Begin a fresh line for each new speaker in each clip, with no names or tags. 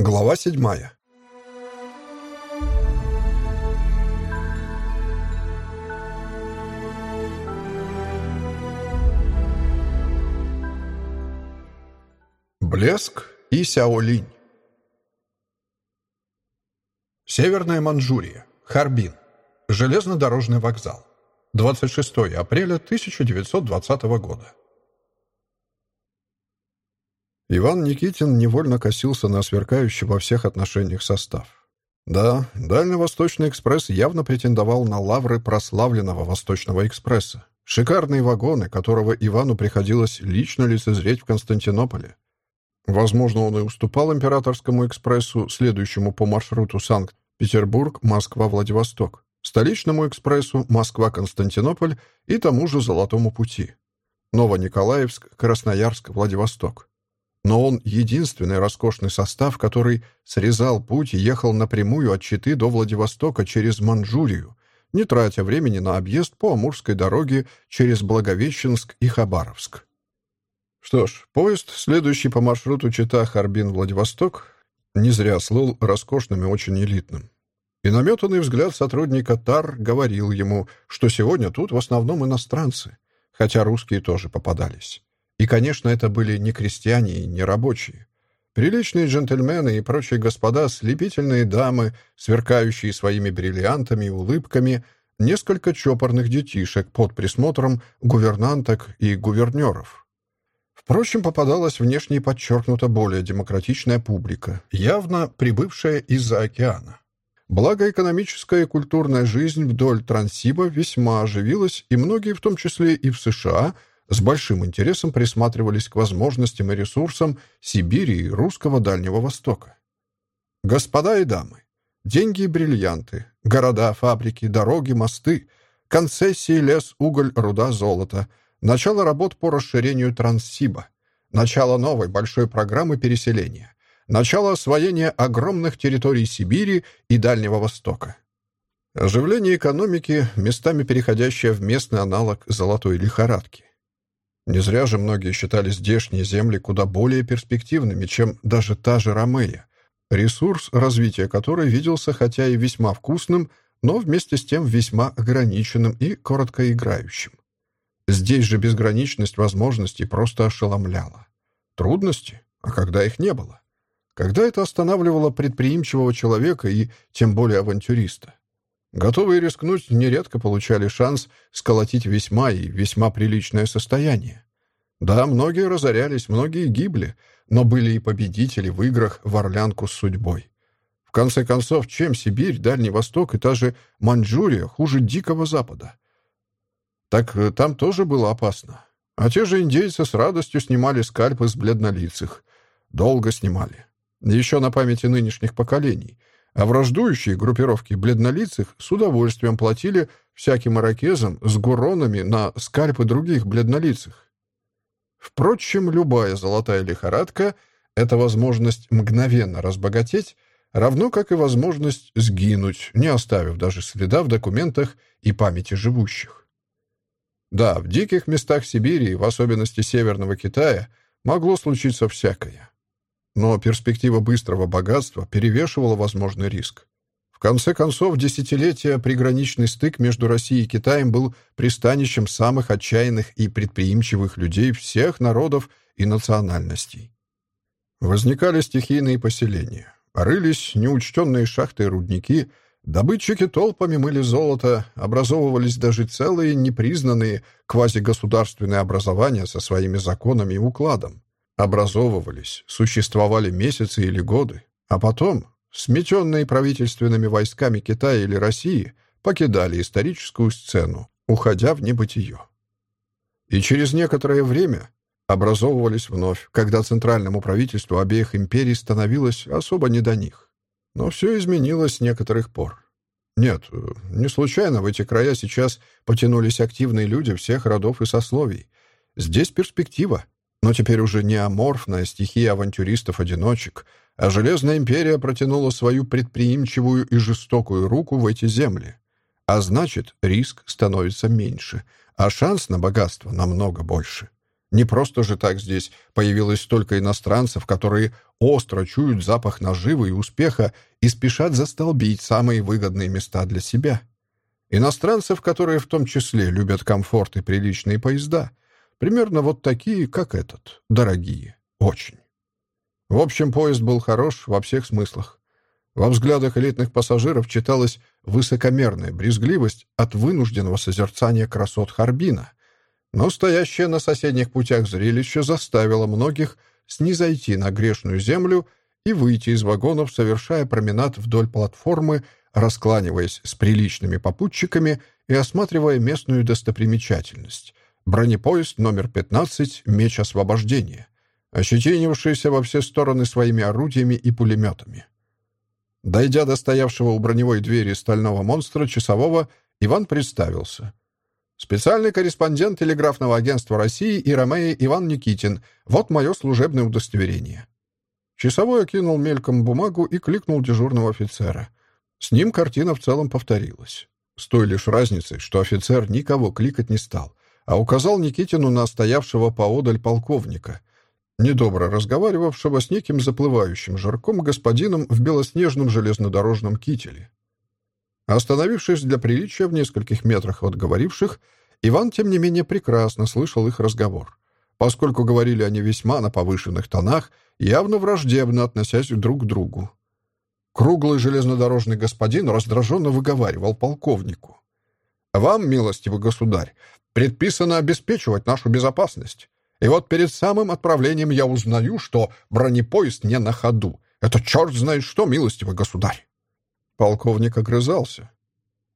Глава седьмая. Блеск и Сяолинь. Северная Манчжурия. Харбин. Железнодорожный вокзал. 26 апреля 1920 года. Иван Никитин невольно косился на сверкающий во всех отношениях состав. Да, Дальневосточный экспресс явно претендовал на лавры прославленного Восточного экспресса. Шикарные вагоны, которого Ивану приходилось лично лицезреть в Константинополе. Возможно, он и уступал императорскому экспрессу, следующему по маршруту Санкт-Петербург, Москва, Владивосток, столичному экспрессу Москва-Константинополь и тому же Золотому пути. Новониколаевск, Красноярск, Владивосток. Но он единственный роскошный состав, который срезал путь и ехал напрямую от Читы до Владивостока через Манчжурию, не тратя времени на объезд по Амурской дороге через Благовещенск и Хабаровск. Что ж, поезд, следующий по маршруту Чита-Харбин-Владивосток, не зря слыл роскошным и очень элитным. И наметанный взгляд сотрудника ТАР говорил ему, что сегодня тут в основном иностранцы, хотя русские тоже попадались. И, конечно, это были не крестьяне и не рабочие. Приличные джентльмены и прочие господа, слепительные дамы, сверкающие своими бриллиантами и улыбками, несколько чопорных детишек под присмотром гувернанток и гувернеров. Впрочем, попадалась внешне подчеркнуто более демократичная публика, явно прибывшая из-за океана. Благо, экономическая и культурная жизнь вдоль Транссиба весьма оживилась, и многие, в том числе и в США, с большим интересом присматривались к возможностям и ресурсам Сибири и русского Дальнего Востока. Господа и дамы, деньги и бриллианты, города, фабрики, дороги, мосты, концессии, лес, уголь, руда, золото, начало работ по расширению Транссиба, начало новой большой программы переселения, начало освоения огромных территорий Сибири и Дальнего Востока. Оживление экономики, местами переходящее в местный аналог золотой лихорадки. Не зря же многие считали здешние земли куда более перспективными, чем даже та же Ромея, ресурс развития которой виделся хотя и весьма вкусным, но вместе с тем весьма ограниченным и короткоиграющим. Здесь же безграничность возможностей просто ошеломляла. Трудности? А когда их не было? Когда это останавливало предприимчивого человека и тем более авантюриста? Готовые рискнуть нередко получали шанс сколотить весьма и весьма приличное состояние. Да, многие разорялись, многие гибли, но были и победители в играх в орлянку с судьбой. В конце концов, чем Сибирь, Дальний Восток и та же Маньчжурия хуже Дикого Запада? Так э, там тоже было опасно. А те же индейцы с радостью снимали скальпы с бледнолицых. Долго снимали. Еще на памяти нынешних поколений — а враждующие группировки бледнолицых с удовольствием платили всяким иракезам с гуронами на скальпы других бледнолицых. Впрочем, любая золотая лихорадка — это возможность мгновенно разбогатеть, равно как и возможность сгинуть, не оставив даже следа в документах и памяти живущих. Да, в диких местах Сибири, в особенности Северного Китая, могло случиться всякое. Но перспектива быстрого богатства перевешивала возможный риск. В конце концов, десятилетия приграничный стык между Россией и Китаем был пристанищем самых отчаянных и предприимчивых людей всех народов и национальностей. Возникали стихийные поселения, рылись неучтенные шахты и рудники, добытчики толпами мыли золото, образовывались даже целые непризнанные квазигосударственные образования со своими законами и укладом образовывались, существовали месяцы или годы, а потом, сметенные правительственными войсками Китая или России, покидали историческую сцену, уходя в небытие. И через некоторое время образовывались вновь, когда центральному правительству обеих империй становилось особо не до них. Но все изменилось с некоторых пор. Нет, не случайно в эти края сейчас потянулись активные люди всех родов и сословий. Здесь перспектива, но теперь уже не аморфная стихия авантюристов-одиночек, а Железная империя протянула свою предприимчивую и жестокую руку в эти земли. А значит, риск становится меньше, а шанс на богатство намного больше. Не просто же так здесь появилось столько иностранцев, которые остро чуют запах наживы и успеха и спешат застолбить самые выгодные места для себя. Иностранцев, которые в том числе любят комфорт и приличные поезда. Примерно вот такие, как этот. Дорогие. Очень. В общем, поезд был хорош во всех смыслах. Во взглядах элитных пассажиров читалась высокомерная брезгливость от вынужденного созерцания красот Харбина. Но стоящее на соседних путях зрелище заставило многих снизойти на грешную землю и выйти из вагонов, совершая променад вдоль платформы, раскланиваясь с приличными попутчиками и осматривая местную достопримечательность. Бронепоезд номер 15 «Меч освобождения», ощетинившийся во все стороны своими орудиями и пулеметами. Дойдя до стоявшего у броневой двери стального монстра часового, Иван представился. «Специальный корреспондент телеграфного агентства России и Ромея Иван Никитин. Вот мое служебное удостоверение». Часовой окинул мельком бумагу и кликнул дежурного офицера. С ним картина в целом повторилась. С той лишь разницей, что офицер никого кликать не стал, а указал Никитину на стоявшего поодаль полковника, недобро разговаривавшего с неким заплывающим жарком господином в белоснежном железнодорожном кителе. Остановившись для приличия в нескольких метрах от говоривших, Иван, тем не менее, прекрасно слышал их разговор. Поскольку говорили они весьма на повышенных тонах, явно враждебно относясь друг к другу. Круглый железнодорожный господин раздраженно выговаривал полковнику. «Вам, милостивый государь, предписано обеспечивать нашу безопасность. И вот перед самым отправлением я узнаю, что бронепоезд не на ходу. Это черт знает что, милостивый государь. Полковник огрызался.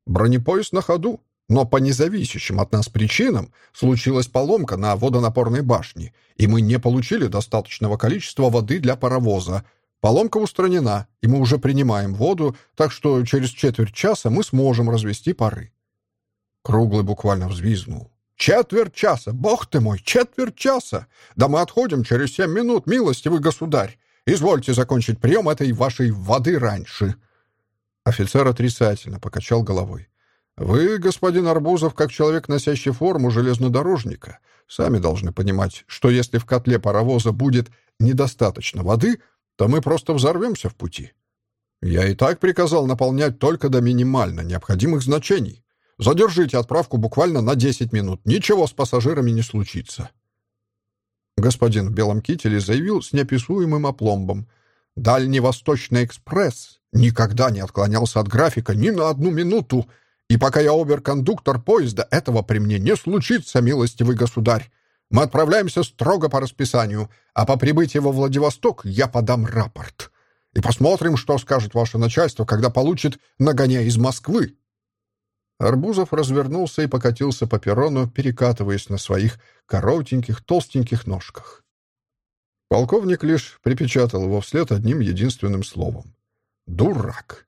Бронепоезд на ходу, но по независящим от нас причинам случилась поломка на водонапорной башне, и мы не получили достаточного количества воды для паровоза. Поломка устранена, и мы уже принимаем воду, так что через четверть часа мы сможем развести пары. Круглый буквально взвизгнул. Четверть часа! Бог ты мой, четверть часа! Да мы отходим через семь минут, милостивый государь! Извольте закончить прием этой вашей воды раньше!» Офицер отрицательно покачал головой. «Вы, господин Арбузов, как человек, носящий форму железнодорожника, сами должны понимать, что если в котле паровоза будет недостаточно воды, то мы просто взорвемся в пути. Я и так приказал наполнять только до минимально необходимых значений. Задержите отправку буквально на 10 минут. Ничего с пассажирами не случится». Господин в белом кителе заявил с неописуемым опломбом. «Дальневосточный экспресс никогда не отклонялся от графика ни на одну минуту, и пока я обер-кондуктор поезда, этого при мне не случится, милостивый государь. Мы отправляемся строго по расписанию, а по прибытии во Владивосток я подам рапорт. И посмотрим, что скажет ваше начальство, когда получит нагоняя из Москвы». Арбузов развернулся и покатился по перрону, перекатываясь на своих коротеньких, толстеньких ножках. Полковник лишь припечатал его вслед одним единственным словом. «Дурак!»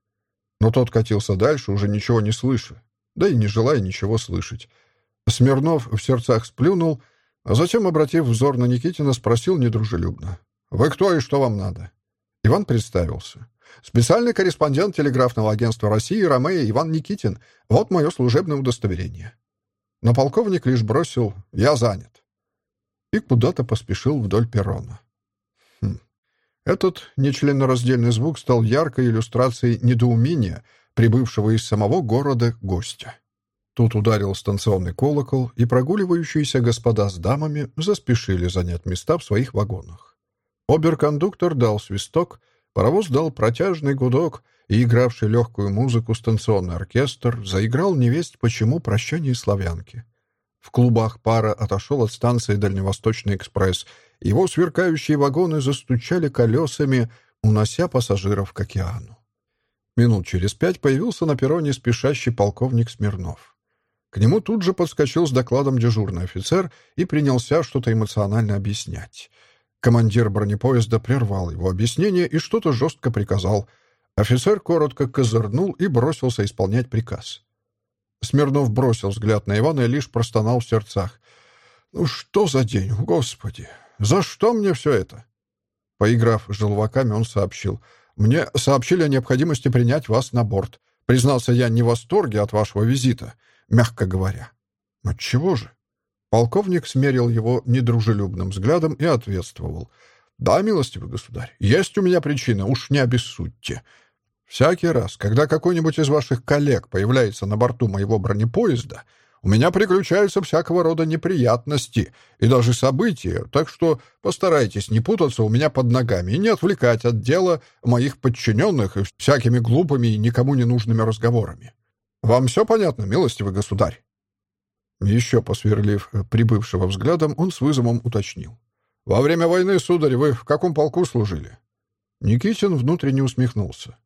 Но тот катился дальше, уже ничего не слыша, да и не желая ничего слышать. Смирнов в сердцах сплюнул, а затем, обратив взор на Никитина, спросил недружелюбно. «Вы кто и что вам надо?» Иван представился. Специальный корреспондент телеграфного агентства России Ромея Иван Никитин. Вот мое служебное удостоверение. Но полковник лишь бросил «Я занят» и куда-то поспешил вдоль перрона. Хм. Этот нечленораздельный звук стал яркой иллюстрацией недоумения прибывшего из самого города гостя. Тут ударил станционный колокол, и прогуливающиеся господа с дамами заспешили занять места в своих вагонах. Оберкондуктор дал свисток — Паровоз дал протяжный гудок, и игравший легкую музыку станционный оркестр заиграл невесть почему «Прощание славянки». В клубах пара отошел от станции «Дальневосточный экспресс». Его сверкающие вагоны застучали колесами, унося пассажиров к океану. Минут через пять появился на перроне спешащий полковник Смирнов. К нему тут же подскочил с докладом дежурный офицер и принялся что-то эмоционально объяснять — Командир бронепоезда прервал его объяснение и что-то жестко приказал. Офицер коротко козырнул и бросился исполнять приказ. Смирнов бросил взгляд на Ивана и лишь простонал в сердцах. «Ну что за день, Господи! За что мне все это?» Поиграв с желваками, он сообщил. «Мне сообщили о необходимости принять вас на борт. Признался я не в восторге от вашего визита, мягко говоря». «Отчего же?» Полковник смерил его недружелюбным взглядом и ответствовал. «Да, милостивый государь, есть у меня причина, уж не обессудьте. Всякий раз, когда какой-нибудь из ваших коллег появляется на борту моего бронепоезда, у меня приключаются всякого рода неприятности и даже события, так что постарайтесь не путаться у меня под ногами и не отвлекать от дела моих подчиненных всякими глупыми и никому не нужными разговорами. Вам все понятно, милостивый государь?» Еще посверлив прибывшего взглядом, он с вызовом уточнил. «Во время войны, сударь, вы в каком полку служили?» Никитин внутренне усмехнулся.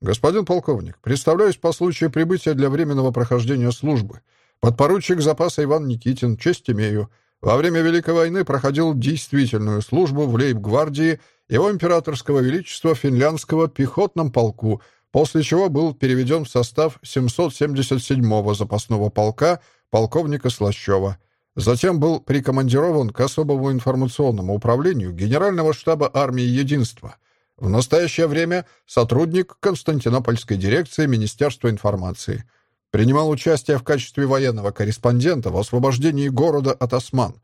«Господин полковник, представляюсь по случаю прибытия для временного прохождения службы. Подпоручик запаса Иван Никитин, честь имею. Во время Великой войны проходил действительную службу в лейб-гвардии его императорского величества финляндского пехотном полку, после чего был переведен в состав 777-го запасного полка полковника Слащева. Затем был прикомандирован к особому информационному управлению Генерального штаба армии Единства. В настоящее время сотрудник Константинопольской дирекции Министерства информации. Принимал участие в качестве военного корреспондента в освобождении города от осман.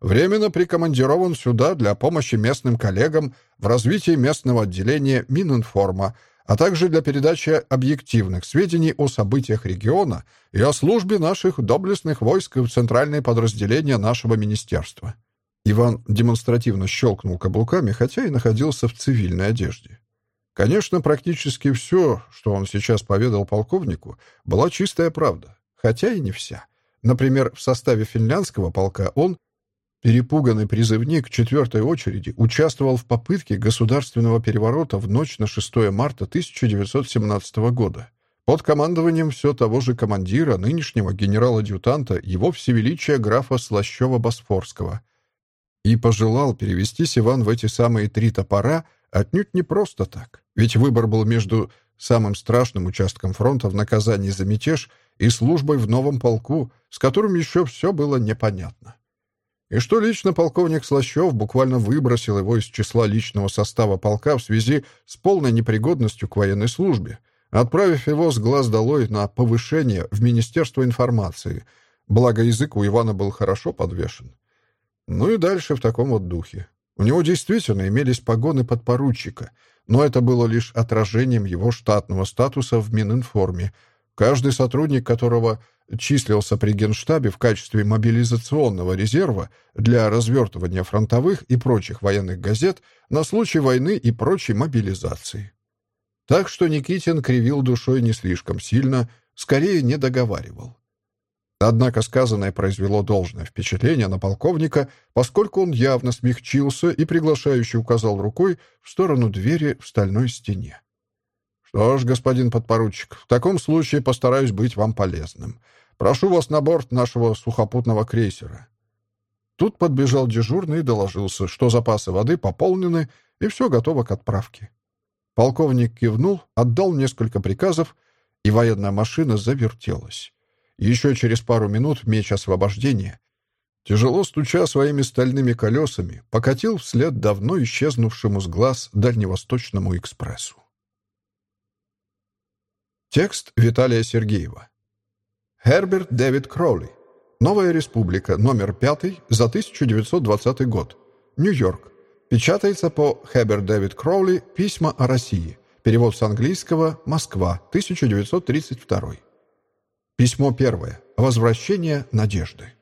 Временно прикомандирован сюда для помощи местным коллегам в развитии местного отделения Мининформа, а также для передачи объективных сведений о событиях региона и о службе наших доблестных войск в центральные подразделения нашего министерства. Иван демонстративно щелкнул каблуками, хотя и находился в цивильной одежде. Конечно, практически все, что он сейчас поведал полковнику, была чистая правда, хотя и не вся. Например, в составе финляндского полка он Перепуганный призывник четвертой очереди участвовал в попытке государственного переворота в ночь на 6 марта 1917 года. Под командованием все того же командира, нынешнего генерала-адъютанта, его всевеличия графа Слащева-Босфорского. И пожелал перевестись Иван в эти самые три топора отнюдь не просто так, ведь выбор был между самым страшным участком фронта в наказании за мятеж и службой в новом полку, с которым еще все было непонятно и что лично полковник Слащев буквально выбросил его из числа личного состава полка в связи с полной непригодностью к военной службе, отправив его с глаз долой на повышение в Министерство информации, благо язык у Ивана был хорошо подвешен. Ну и дальше в таком вот духе. У него действительно имелись погоны подпоручика, но это было лишь отражением его штатного статуса в Мининформе, каждый сотрудник которого числился при Генштабе в качестве мобилизационного резерва для развертывания фронтовых и прочих военных газет на случай войны и прочей мобилизации. Так что Никитин кривил душой не слишком сильно, скорее не договаривал. Однако сказанное произвело должное впечатление на полковника, поскольку он явно смягчился и приглашающе указал рукой в сторону двери в стальной стене. «Что ж, господин подпоручик, в таком случае постараюсь быть вам полезным. Прошу вас на борт нашего сухопутного крейсера». Тут подбежал дежурный и доложился, что запасы воды пополнены и все готово к отправке. Полковник кивнул, отдал несколько приказов, и военная машина завертелась. Еще через пару минут меч освобождения, тяжело стуча своими стальными колесами, покатил вслед давно исчезнувшему с глаз дальневосточному экспрессу. Текст Виталия Сергеева. Херберт Дэвид Кроули. Новая республика, номер 5 за 1920 год. Нью-Йорк. Печатается по Херберт Дэвид Кроули «Письма о России». Перевод с английского «Москва, 1932». Письмо первое. Возвращение надежды.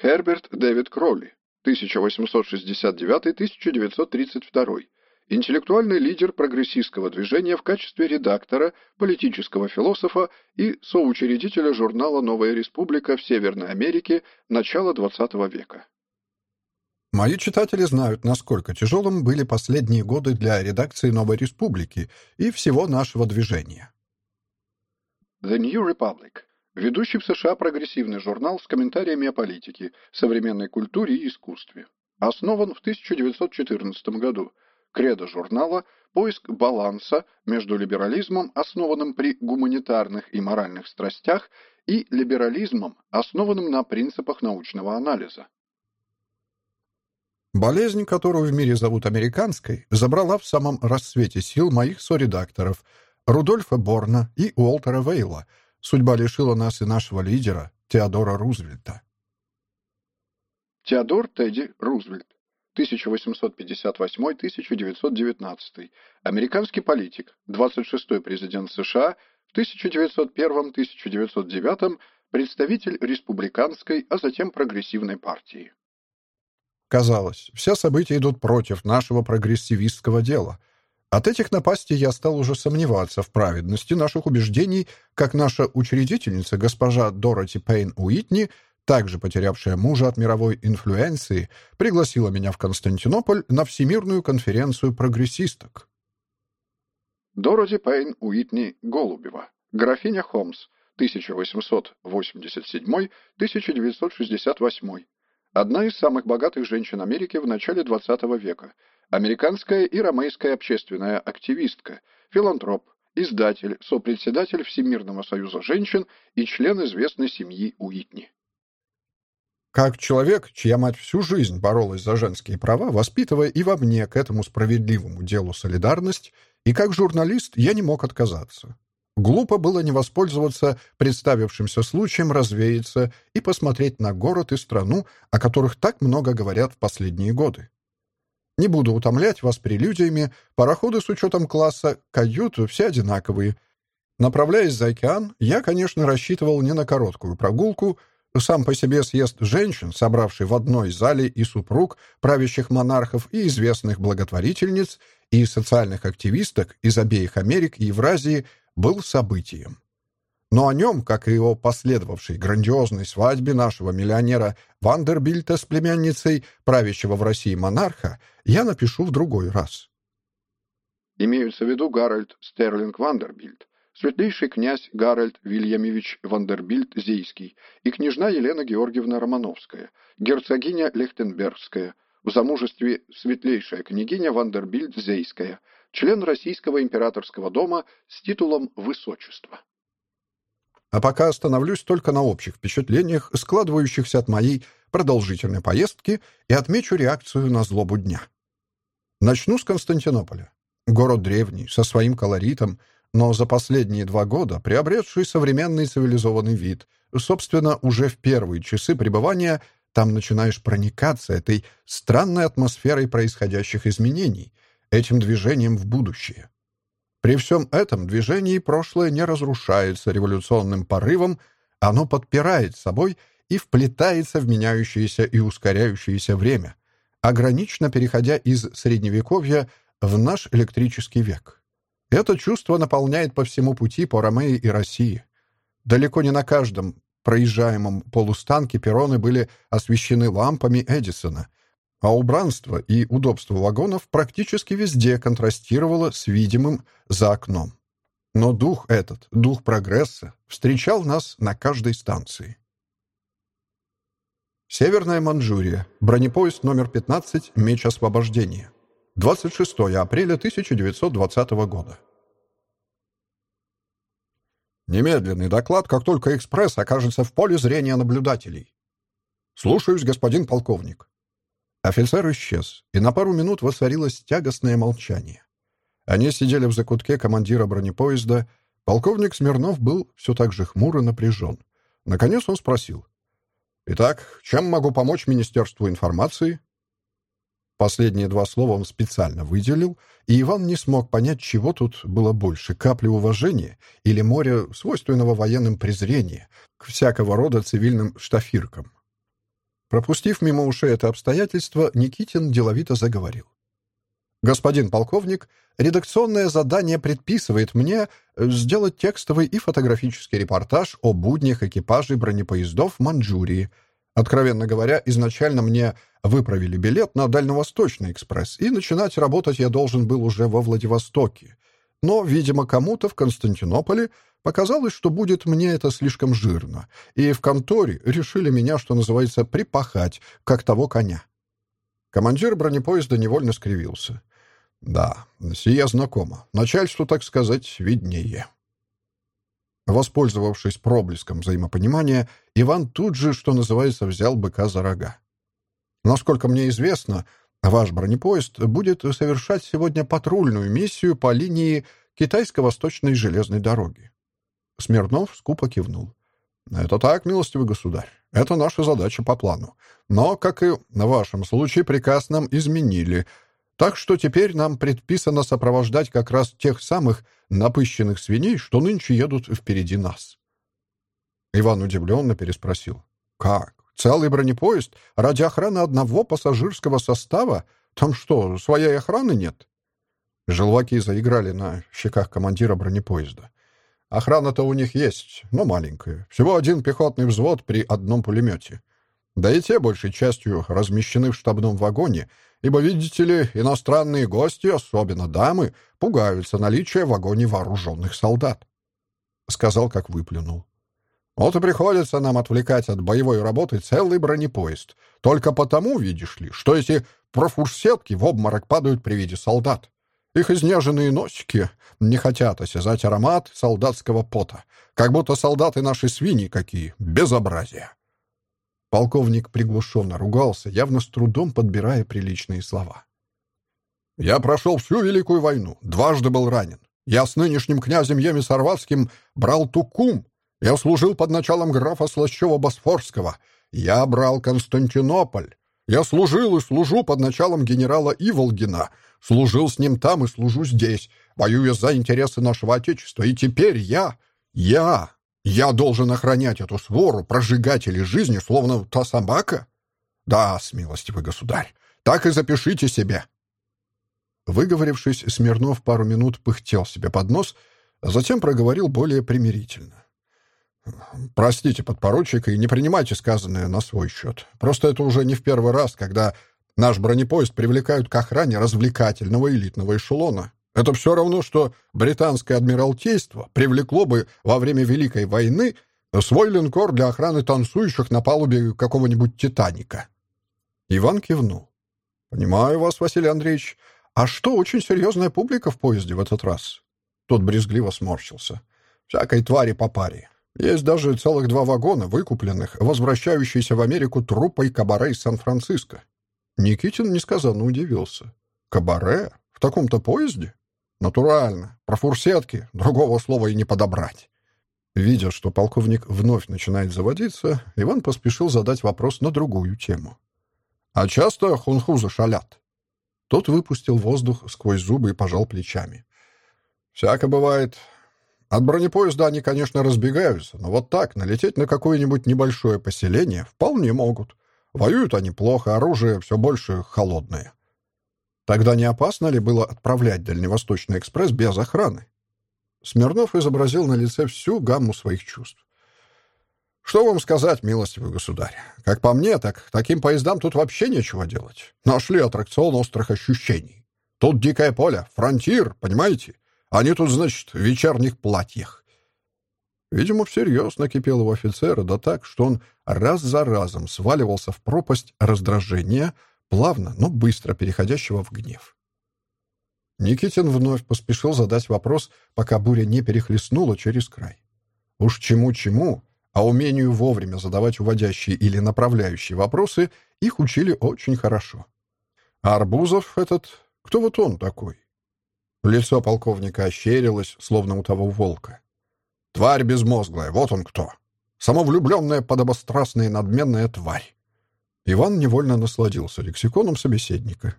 Херберт Дэвид Кроули, 1869-1932 интеллектуальный лидер прогрессистского движения в качестве редактора, политического философа и соучредителя журнала «Новая республика» в Северной Америке начала XX века.
Мои читатели знают, насколько тяжелым были последние годы для редакции «Новой республики» и всего нашего движения.
The New Republic – ведущий в США прогрессивный журнал с комментариями о политике, современной культуре и искусстве. Основан в 1914 году – Кредо журнала – поиск баланса между либерализмом, основанным при гуманитарных и моральных страстях, и либерализмом, основанным на принципах научного анализа.
Болезнь, которую в мире зовут американской, забрала в самом расцвете сил моих соредакторов Рудольфа Борна и Уолтера Вейла. Судьба лишила нас и нашего лидера, Теодора Рузвельта.
Теодор Тедди Рузвельт, 1858-1919, американский политик, 26-й президент США, в 1901-1909 представитель республиканской, а затем прогрессивной партии.
Казалось, все события идут против нашего прогрессивистского дела. От этих напастей я стал уже сомневаться в праведности наших убеждений, как наша учредительница, госпожа Дороти Пейн Уитни, также потерявшая мужа от мировой инфлюенции, пригласила меня в Константинополь на Всемирную конференцию прогрессисток.
Дороти Пейн Уитни Голубева, графиня Холмс, 1887-1968, Одна из самых богатых женщин Америки в начале XX века. Американская и ромейская общественная активистка, филантроп, издатель, сопредседатель Всемирного союза женщин и член известной семьи Уитни.
Как человек, чья мать всю жизнь боролась за женские права, воспитывая и во мне к этому справедливому делу солидарность, и как журналист я не мог отказаться. Глупо было не воспользоваться представившимся случаем развеяться и посмотреть на город и страну, о которых так много говорят в последние годы. Не буду утомлять вас прелюдиями, пароходы с учетом класса, каюты все одинаковые. Направляясь за океан, я, конечно, рассчитывал не на короткую прогулку, сам по себе съезд женщин, собравший в одной зале и супруг правящих монархов и известных благотворительниц, и социальных активисток из обеих Америк и Евразии – был событием. Но о нем, как и о последовавшей грандиозной свадьбе нашего миллионера Вандербильта с племянницей правящего в России монарха, я напишу в другой раз.
Имеются в виду Гарольд Стерлинг Вандербильт, светлейший князь Гарольд Вильямович Вандербильт-Зейский и княжна Елена Георгиевна Романовская, герцогиня Лейхтенбергская, в замужестве светлейшая княгиня Вандербильт-Зейская – член Российского императорского дома с титулом Высочества.
А пока остановлюсь только на общих впечатлениях, складывающихся от моей продолжительной поездки, и отмечу реакцию на злобу дня. Начну с Константинополя. Город древний, со своим колоритом, но за последние два года приобретший современный цивилизованный вид. Собственно, уже в первые часы пребывания там начинаешь проникаться этой странной атмосферой происходящих изменений — этим движением в будущее. При всем этом движении прошлое не разрушается революционным порывом, оно подпирает собой и вплетается в меняющееся и ускоряющееся время, огранично переходя из Средневековья в наш электрический век. Это чувство наполняет по всему пути по Ромеи и России. Далеко не на каждом проезжаемом полустанке перроны были освещены лампами Эдисона, а убранство и удобство вагонов практически везде контрастировало с видимым за окном. Но дух этот, дух прогресса, встречал нас на каждой станции. Северная Манчжурия. Бронепоезд номер 15 «Меч освобождения». 26 апреля 1920 года. Немедленный доклад, как только экспресс окажется в поле зрения наблюдателей. Слушаюсь, господин полковник. Офицер исчез, и на пару минут воцарилось тягостное молчание. Они сидели в закутке командира бронепоезда. Полковник Смирнов был все так же хмур и напряжен. Наконец он спросил. «Итак, чем могу помочь Министерству информации?» Последние два слова он специально выделил, и Иван не смог понять, чего тут было больше — капли уважения или море свойственного военным презрения к всякого рода цивильным штафиркам. Пропустив мимо ушей это обстоятельство, Никитин деловито заговорил. «Господин полковник, редакционное задание предписывает мне э, сделать текстовый и фотографический репортаж о буднях экипажей бронепоездов в Манчжурии. Откровенно говоря, изначально мне выправили билет на Дальневосточный экспресс, и начинать работать я должен был уже во Владивостоке. Но, видимо, кому-то в Константинополе Показалось, что будет мне это слишком жирно, и в конторе решили меня, что называется, припахать, как того коня. Командир бронепоезда невольно скривился. Да, сия знакомо. Начальству, так сказать, виднее. Воспользовавшись проблеском взаимопонимания, Иван тут же, что называется, взял быка за рога. Насколько мне известно, ваш бронепоезд будет совершать сегодня патрульную миссию по линии Китайско-Восточной железной дороги. Смирнов скупо кивнул. Это так, милостивый государь. Это наша задача по плану. Но, как и в вашем случае, приказ нам изменили. Так что теперь нам предписано сопровождать как раз тех самых напыщенных свиней, что нынче едут впереди нас. Иван удивленно переспросил. «Как? Целый бронепоезд? Ради охраны одного пассажирского состава? Там что, своей охраны нет?» Желваки заиграли на щеках командира бронепоезда. Охрана-то у них есть, но маленькая. Всего один пехотный взвод при одном пулемете. Да и те большей частью размещены в штабном вагоне, ибо, видите ли, иностранные гости, особенно дамы, пугаются наличия в вагоне вооруженных солдат. Сказал, как выплюнул. Вот и приходится нам отвлекать от боевой работы целый бронепоезд. Только потому, видишь ли, что эти профурсетки в обморок падают при виде солдат. Их изнеженные носики не хотят осязать аромат солдатского пота. Как будто солдаты наши свиньи какие. Безобразие. Полковник приглушенно ругался, явно с трудом подбирая приличные слова. «Я прошел всю Великую войну, дважды был ранен. Я с нынешним князем Емисарватским брал Тукум. Я служил под началом графа Слащева-Босфорского. Я брал Константинополь. Я служил и служу под началом генерала Иволгина. Служил с ним там и служу здесь, воюя за интересы нашего Отечества. И теперь я, я, я должен охранять эту свору прожигателей жизни, словно та собака? Да, смилостивый государь, так и запишите себе. Выговорившись, Смирнов пару минут пыхтел себе под нос, а затем проговорил более примирительно. «Простите, подпоручик, и не принимайте сказанное на свой счет. Просто это уже не в первый раз, когда наш бронепоезд привлекают к охране развлекательного элитного эшелона. Это все равно, что британское адмиралтейство привлекло бы во время Великой войны свой линкор для охраны танцующих на палубе какого-нибудь «Титаника». Иван кивнул. «Понимаю вас, Василий Андреевич. А что, очень серьезная публика в поезде в этот раз?» Тот брезгливо сморщился. «Всякой твари по паре. Есть даже целых два вагона, выкупленных, возвращающиеся в Америку труппой кабаре из Сан-Франциско. Никитин несказанно удивился. Кабаре? В таком-то поезде? Натурально. Про фурсетки. Другого слова и не подобрать. Видя, что полковник вновь начинает заводиться, Иван поспешил задать вопрос на другую тему. «А часто хунхузы шалят?» Тот выпустил воздух сквозь зубы и пожал плечами. «Всяко бывает. От бронепоезда они, конечно, разбегаются, но вот так налететь на какое-нибудь небольшое поселение вполне могут. Воюют они плохо, оружие все больше холодное. Тогда не опасно ли было отправлять Дальневосточный экспресс без охраны? Смирнов изобразил на лице всю гамму своих чувств. Что вам сказать, милостивый государь? Как по мне, так таким поездам тут вообще нечего делать. Нашли аттракцион острых ощущений. Тут дикое поле, фронтир, понимаете? Они тут, значит, в вечерних платьях. Видимо, всерьез накипел у офицера, да так, что он раз за разом сваливался в пропасть раздражения, плавно, но быстро переходящего в гнев. Никитин вновь поспешил задать вопрос, пока буря не перехлестнула через край. Уж чему-чему, а умению вовремя задавать уводящие или направляющие вопросы их учили очень хорошо. А Арбузов этот, кто вот он такой? Лицо полковника ощерилось, словно у того волка. «Тварь безмозглая, вот он кто! Самовлюбленная, подобострастная надменная тварь!» Иван невольно насладился лексиконом собеседника.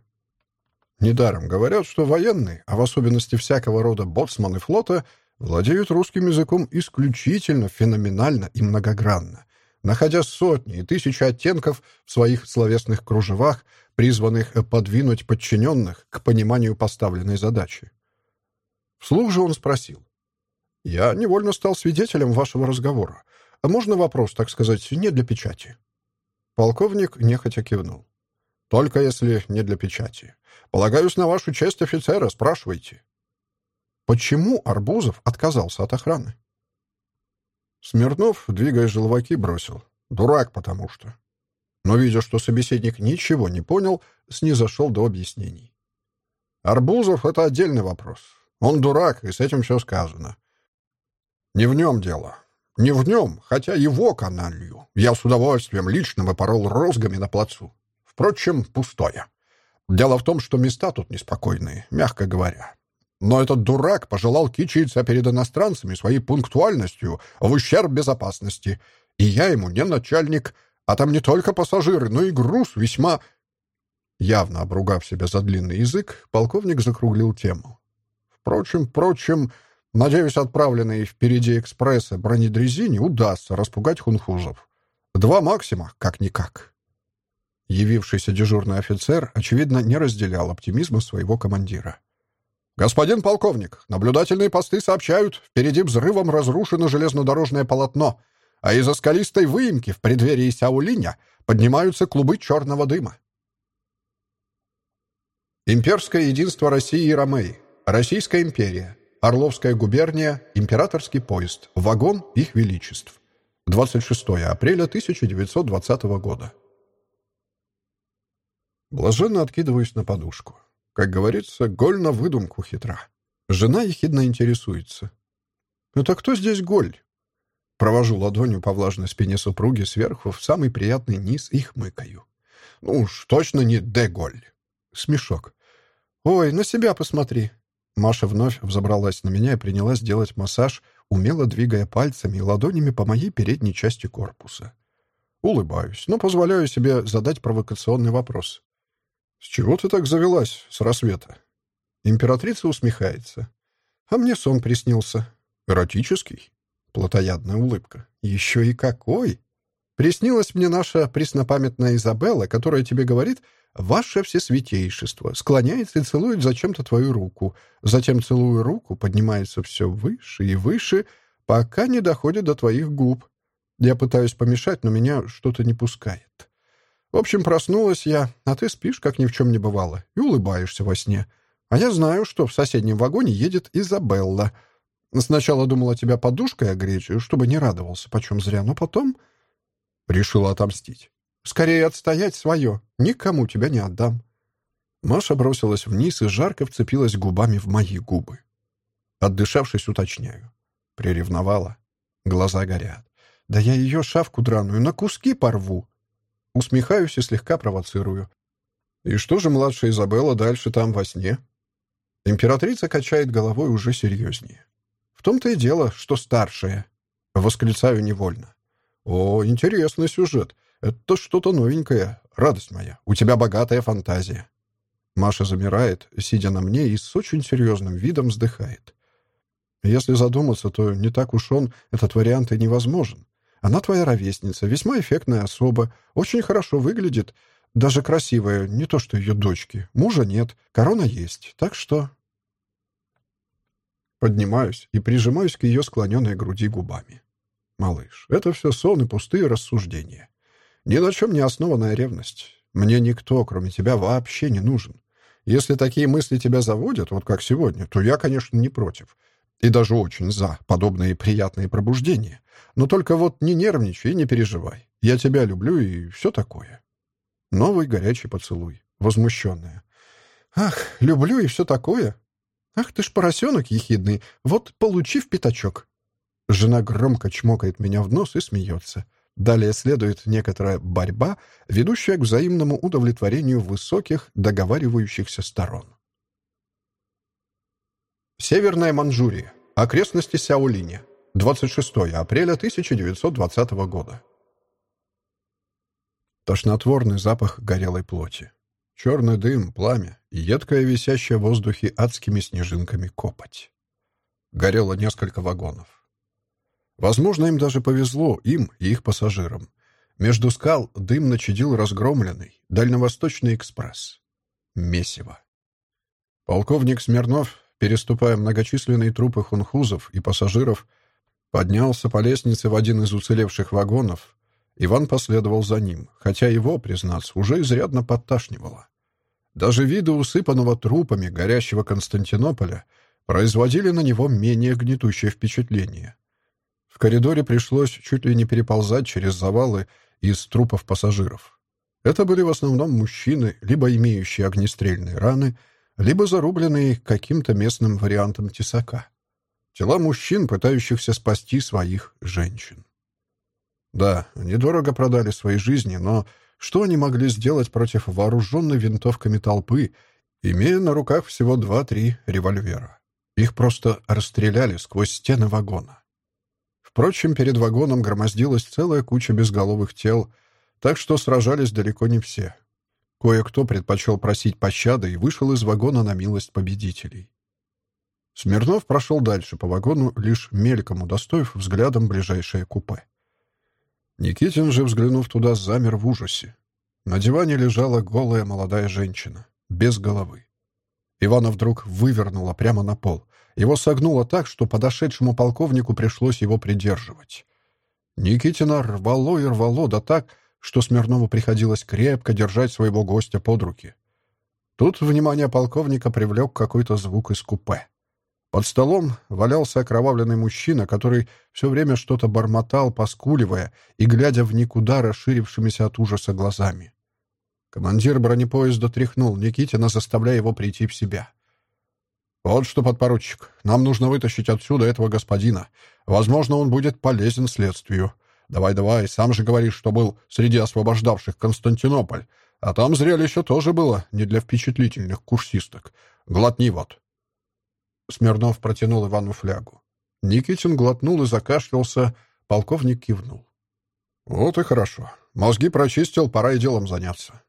Недаром говорят, что военные, а в особенности всякого рода боцманы флота, владеют русским языком исключительно, феноменально и многогранно, находя сотни и тысячи оттенков в своих словесных кружевах, призванных подвинуть подчиненных к пониманию поставленной задачи. Вслух же он спросил. «Я невольно стал свидетелем вашего разговора. А можно вопрос, так сказать, не для печати?» Полковник нехотя кивнул. «Только если не для печати. Полагаюсь на вашу честь офицера, спрашивайте». «Почему Арбузов отказался от охраны?» Смирнов, двигая желваки, бросил. «Дурак, потому что». Но, видя, что собеседник ничего не понял, снизошел до объяснений. «Арбузов — это отдельный вопрос. Он дурак, и с этим все сказано. Не в нем дело. Не в нем, хотя его каналью. Я с удовольствием лично выпорол розгами на плацу. Впрочем, пустое. Дело в том, что места тут неспокойные, мягко говоря. Но этот дурак пожелал кичиться перед иностранцами своей пунктуальностью в ущерб безопасности. И я ему не начальник, а там не только пассажиры, но и груз весьма... Явно обругав себя за длинный язык, полковник закруглил тему. Впрочем, впрочем, надеюсь, отправленный впереди экспресса бронедрезине удастся распугать хунхузов. Два максима, как-никак. Явившийся дежурный офицер, очевидно, не разделял оптимизма своего командира. «Господин полковник, наблюдательные посты сообщают, впереди взрывом разрушено железнодорожное полотно, а из-за скалистой выемки в преддверии Сяолиня поднимаются клубы черного дыма». Имперское единство России и Ромеи. Российская империя. Орловская губерния. Императорский поезд. Вагон их величеств. 26 апреля 1920 года. Блаженно откидываюсь на подушку. Как говорится, голь на выдумку хитра. Жена ехидно интересуется. «Это кто здесь голь?» Провожу ладонью по влажной спине супруги сверху в самый приятный низ и хмыкаю. «Ну уж точно не Деголь». Смешок. «Ой, на себя посмотри». Маша вновь взобралась на меня и принялась делать массаж, умело двигая пальцами и ладонями по моей передней части корпуса. Улыбаюсь, но позволяю себе задать провокационный вопрос. «С чего ты так завелась с рассвета?» Императрица усмехается. «А мне сон приснился. Эротический?» Платоядная улыбка. «Еще и какой!» «Приснилась мне наша преснопамятная Изабелла, которая тебе говорит, «Ваше всесвятейшество», склоняется и целует зачем-то твою руку. Затем, целуя руку, поднимается все выше и выше, пока не доходит до твоих губ. Я пытаюсь помешать, но меня что-то не пускает. В общем, проснулась я, а ты спишь, как ни в чем не бывало, и улыбаешься во сне. А я знаю, что в соседнем вагоне едет Изабелла. Сначала думала тебя подушкой огречь, чтобы не радовался, почем зря, но потом решила отомстить. Скорее отстоять свое, никому тебя не отдам. Маша бросилась вниз и жарко вцепилась губами в мои губы. Отдышавшись, уточняю. Приревновала. Глаза горят. Да я ее шавку драную на куски порву. Усмехаюсь и слегка провоцирую. «И что же младшая Изабелла дальше там во сне?» Императрица качает головой уже серьезнее. «В том-то и дело, что старшая». Восклицаю невольно. «О, интересный сюжет. Это что-то новенькое. Радость моя, у тебя богатая фантазия». Маша замирает, сидя на мне, и с очень серьезным видом вздыхает. Если задуматься, то не так уж он, этот вариант, и невозможен. Она твоя ровесница, весьма эффектная особа, очень хорошо выглядит, даже красивая, не то что ее дочки. Мужа нет, корона есть, так что...» Поднимаюсь и прижимаюсь к ее склоненной груди губами. «Малыш, это все сон и пустые рассуждения. Ни на чем не основанная ревность. Мне никто, кроме тебя, вообще не нужен. Если такие мысли тебя заводят, вот как сегодня, то я, конечно, не против. И даже очень за подобные приятные пробуждения. Но только вот не нервничай и не переживай. Я тебя люблю и все такое. Новый горячий поцелуй. Возмущенная. Ах, люблю и все такое. Ах ты ж поросенок ехидный. Вот получи в пятачок. Жена громко чмокает меня в нос и смеется. Далее следует некоторая борьба, ведущая к взаимному удовлетворению высоких договаривающихся сторон. Северная Манчжурия. Окрестности Сяолиня. 26 апреля 1920 года. Тошнотворный запах горелой плоти. Черный дым, пламя и едкая висящая в воздухе адскими снежинками копоть. Горело несколько вагонов. Возможно, им даже повезло, им и их пассажирам. Между скал дым начадил разгромленный Дальневосточный экспресс. Месиво. Полковник Смирнов переступая многочисленные трупы хунхузов и пассажиров, поднялся по лестнице в один из уцелевших вагонов. Иван последовал за ним, хотя его, признаться, уже изрядно подташнивало. Даже виды усыпанного трупами горящего Константинополя производили на него менее гнетущее впечатление. В коридоре пришлось чуть ли не переползать через завалы из трупов пассажиров. Это были в основном мужчины, либо имеющие огнестрельные раны, либо зарубленные каким-то местным вариантом тесака. Тела мужчин, пытающихся спасти своих женщин. Да, недорого продали свои жизни, но что они могли сделать против вооруженной винтовками толпы, имея на руках всего два-три револьвера? Их просто расстреляли сквозь стены вагона. Впрочем, перед вагоном громоздилась целая куча безголовых тел, так что сражались далеко не все. Кое-кто предпочел просить пощады и вышел из вагона на милость победителей. Смирнов прошел дальше по вагону, лишь мельком удостоив взглядом ближайшее купе. Никитин же, взглянув туда, замер в ужасе. На диване лежала голая молодая женщина, без головы. Ивана вдруг вывернула прямо на пол. Его согнуло так, что подошедшему полковнику пришлось его придерживать. Никитина рвало и рвало, да так, что Смирнову приходилось крепко держать своего гостя под руки. Тут внимание полковника привлек какой-то звук из купе. Под столом валялся окровавленный мужчина, который все время что-то бормотал, поскуливая и глядя в никуда расширившимися от ужаса глазами. Командир бронепоезда тряхнул Никитина, заставляя его прийти в себя. «Вот что, подпоручик, нам нужно вытащить отсюда этого господина. Возможно, он будет полезен следствию. Давай-давай, сам же говоришь, что был среди освобождавших Константинополь. А там зрелище тоже было не для впечатлительных курсисток. Глотни вот». Смирнов протянул Ивану флягу. Никитин глотнул и закашлялся. Полковник кивнул. «Вот и хорошо. Мозги прочистил, пора и делом заняться.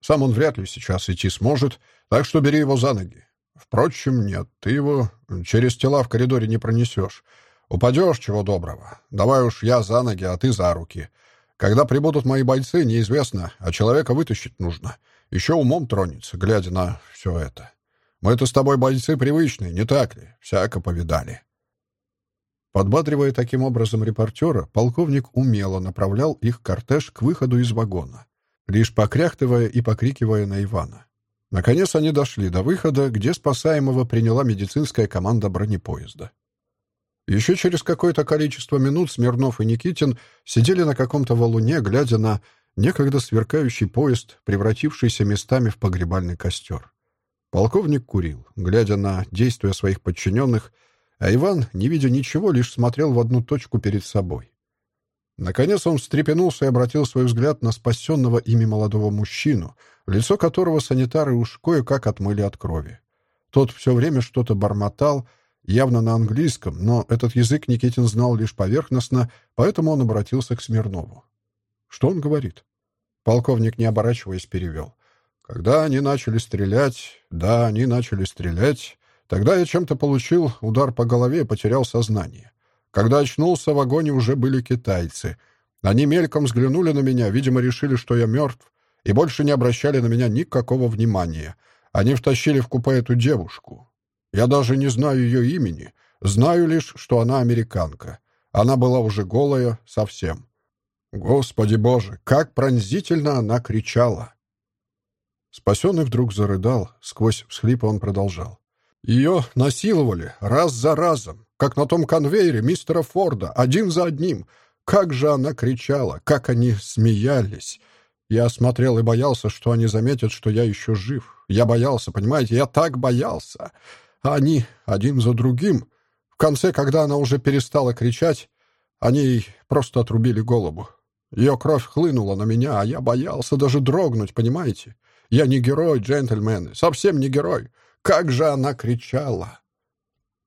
Сам он вряд ли сейчас идти сможет, так что бери его за ноги. Впрочем, нет, ты его через тела в коридоре не пронесешь. Упадешь, чего доброго. Давай уж я за ноги, а ты за руки. Когда прибудут мои бойцы, неизвестно, а человека вытащить нужно. Еще умом тронется, глядя на все это. Мы-то с тобой бойцы привычные, не так ли? Всяко повидали. Подбадривая таким образом репортера, полковник умело направлял их кортеж к выходу из вагона, лишь покряхтывая и покрикивая на Ивана. Наконец они дошли до выхода, где спасаемого приняла медицинская команда бронепоезда. Еще через какое-то количество минут Смирнов и Никитин сидели на каком-то валуне, глядя на некогда сверкающий поезд, превратившийся местами в погребальный костер. Полковник курил, глядя на действия своих подчиненных, а Иван, не видя ничего, лишь смотрел в одну точку перед собой. Наконец он встрепенулся и обратил свой взгляд на спасенного ими молодого мужчину, лицо которого санитары уж кое-как отмыли от крови. Тот все время что-то бормотал, явно на английском, но этот язык Никитин знал лишь поверхностно, поэтому он обратился к Смирнову. «Что он говорит?» Полковник, не оборачиваясь, перевел. Когда они начали стрелять, да, они начали стрелять, тогда я чем-то получил удар по голове и потерял сознание. Когда очнулся, в вагоне уже были китайцы. Они мельком взглянули на меня, видимо, решили, что я мертв, и больше не обращали на меня никакого внимания. Они втащили в купе эту девушку. Я даже не знаю ее имени, знаю лишь, что она американка. Она была уже голая совсем. Господи Боже, как пронзительно она кричала! Спасенный вдруг зарыдал, сквозь всхлипы он продолжал. Ее насиловали раз за разом, как на том конвейере мистера Форда, один за одним. Как же она кричала, как они смеялись. Я смотрел и боялся, что они заметят, что я еще жив. Я боялся, понимаете, я так боялся. А они один за другим. В конце, когда она уже перестала кричать, они просто отрубили голову. Ее кровь хлынула на меня, а я боялся даже дрогнуть, понимаете? Я не герой, джентльмены, совсем не герой. Как же она кричала!»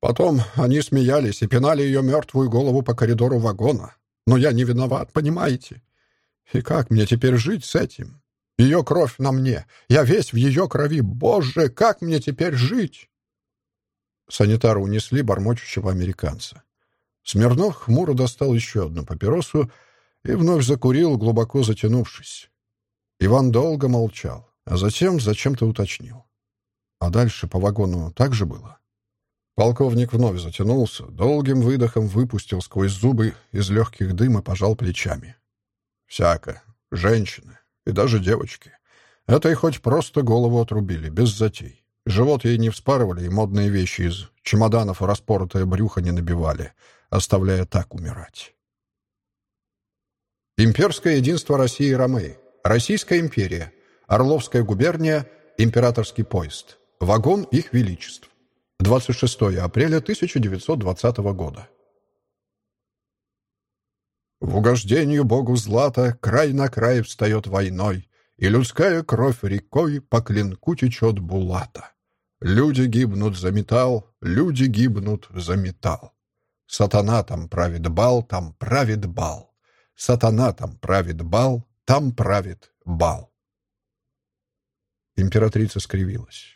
Потом они смеялись и пинали ее мертвую голову по коридору вагона. Но я не виноват, понимаете? И как мне теперь жить с этим? Ее кровь на мне. Я весь в ее крови. Боже, как мне теперь жить? Санитары унесли бормочущего американца. Смирнов хмуро достал еще одну папиросу и вновь закурил, глубоко затянувшись. Иван долго молчал а затем зачем-то уточнил. А дальше по вагону так же было? Полковник вновь затянулся, долгим выдохом выпустил сквозь зубы из легких дыма, пожал плечами. Всяко. Женщины. И даже девочки. Это и хоть просто голову отрубили, без затей. Живот ей не вспарывали и модные вещи из чемоданов распоротое брюхо не набивали, оставляя так умирать. Имперское единство России и Ромеи. Российская империя. Орловская губерния, императорский поезд. Вагон их величеств. 26 апреля 1920 года. В угождению Богу Злата край на край встает войной, и людская кровь рекой по клинку течет булата. Люди гибнут за металл, люди гибнут за металл. Сатана там правит бал, там правит бал. Сатана там правит бал, там правит бал. Императрица скривилась.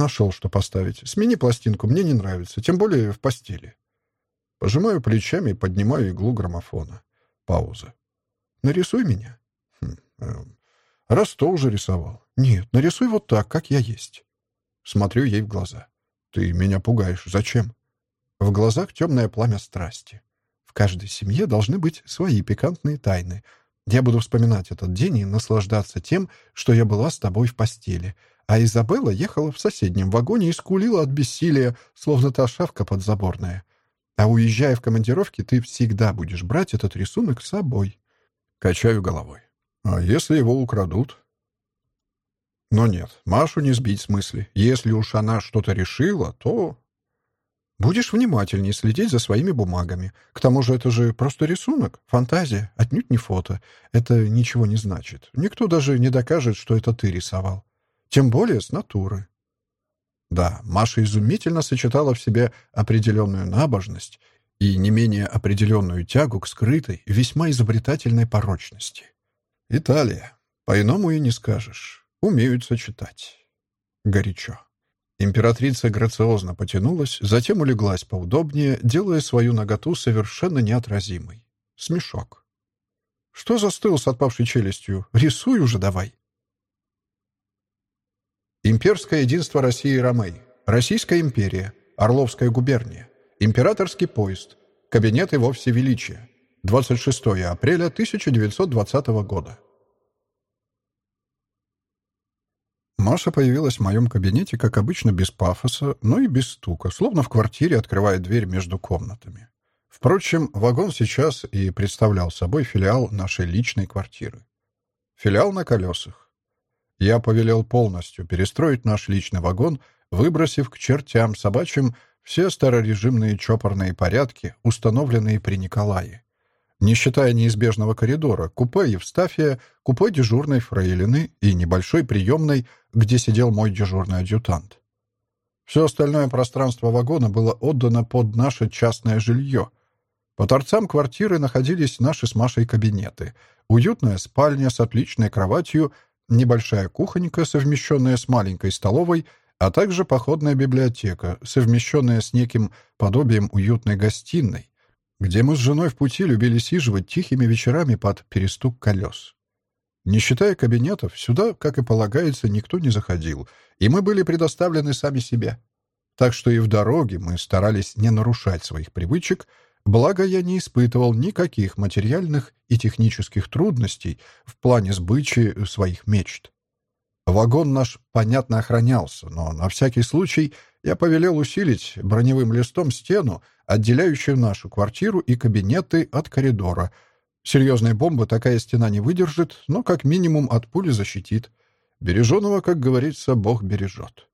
Нашел, что поставить. Смени пластинку, мне не нравится, тем более в постели. Пожимаю плечами и поднимаю иглу граммофона. Пауза. Нарисуй меня. Хм, э, раз то уже рисовал. Нет, нарисуй вот так, как я есть. Смотрю ей в глаза. Ты меня пугаешь. Зачем? В глазах темное пламя страсти. В каждой семье должны быть свои пикантные тайны. Я буду вспоминать этот день и наслаждаться тем, что я была с тобой в постели, а Изабелла ехала в соседнем вагоне и скулила от бессилия, словно та шавка подзаборная. А уезжая в командировки, ты всегда будешь брать этот рисунок с собой. Качаю головой. А если его украдут? Но нет, Машу не сбить с мысли. Если уж она что-то решила, то... Будешь внимательнее следить за своими бумагами. К тому же это же просто рисунок, фантазия, отнюдь не фото. Это ничего не значит. Никто даже не докажет, что это ты рисовал. Тем более с натуры. Да, Маша изумительно сочетала в себе определенную набожность и не менее определенную тягу к скрытой, весьма изобретательной порочности. Италия. По-иному и не скажешь. Умеют сочетать. Горячо. Императрица грациозно потянулась, затем улеглась поудобнее, делая свою наготу совершенно неотразимой. Смешок. «Что застыл с отпавшей челюстью? Рисуй уже давай!» Имперское единство России и Ромей. Российская империя. Орловская губерния. Императорский поезд. Кабинет его всевеличия. 26 апреля 1920 года. Маша появилась в моем кабинете, как обычно, без пафоса, но и без стука, словно в квартире открывает дверь между комнатами. Впрочем, вагон сейчас и представлял собой филиал нашей личной квартиры. Филиал на колесах. Я повелел полностью перестроить наш личный вагон, выбросив к чертям собачьим все старорежимные чопорные порядки, установленные при Николае. Не считая неизбежного коридора, купе Евстафия, купе дежурной фрейлины и небольшой приемной, где сидел мой дежурный адъютант. Все остальное пространство вагона было отдано под наше частное жилье. По торцам квартиры находились наши с Машей кабинеты, уютная спальня с отличной кроватью — небольшая кухонька, совмещенная с маленькой столовой, а также походная библиотека, совмещенная с неким подобием уютной гостиной, где мы с женой в пути любили сиживать тихими вечерами под перестук колес. Не считая кабинетов, сюда, как и полагается, никто не заходил, и мы были предоставлены сами себе. Так что и в дороге мы старались не нарушать своих привычек, Благо, я не испытывал никаких материальных и технических трудностей в плане сбычи своих мечт. Вагон наш, понятно, охранялся, но на всякий случай я повелел усилить броневым листом стену, отделяющую нашу квартиру и кабинеты от коридора. Серьезной бомбы такая стена не выдержит, но как минимум от пули защитит. Береженого, как говорится, Бог бережет.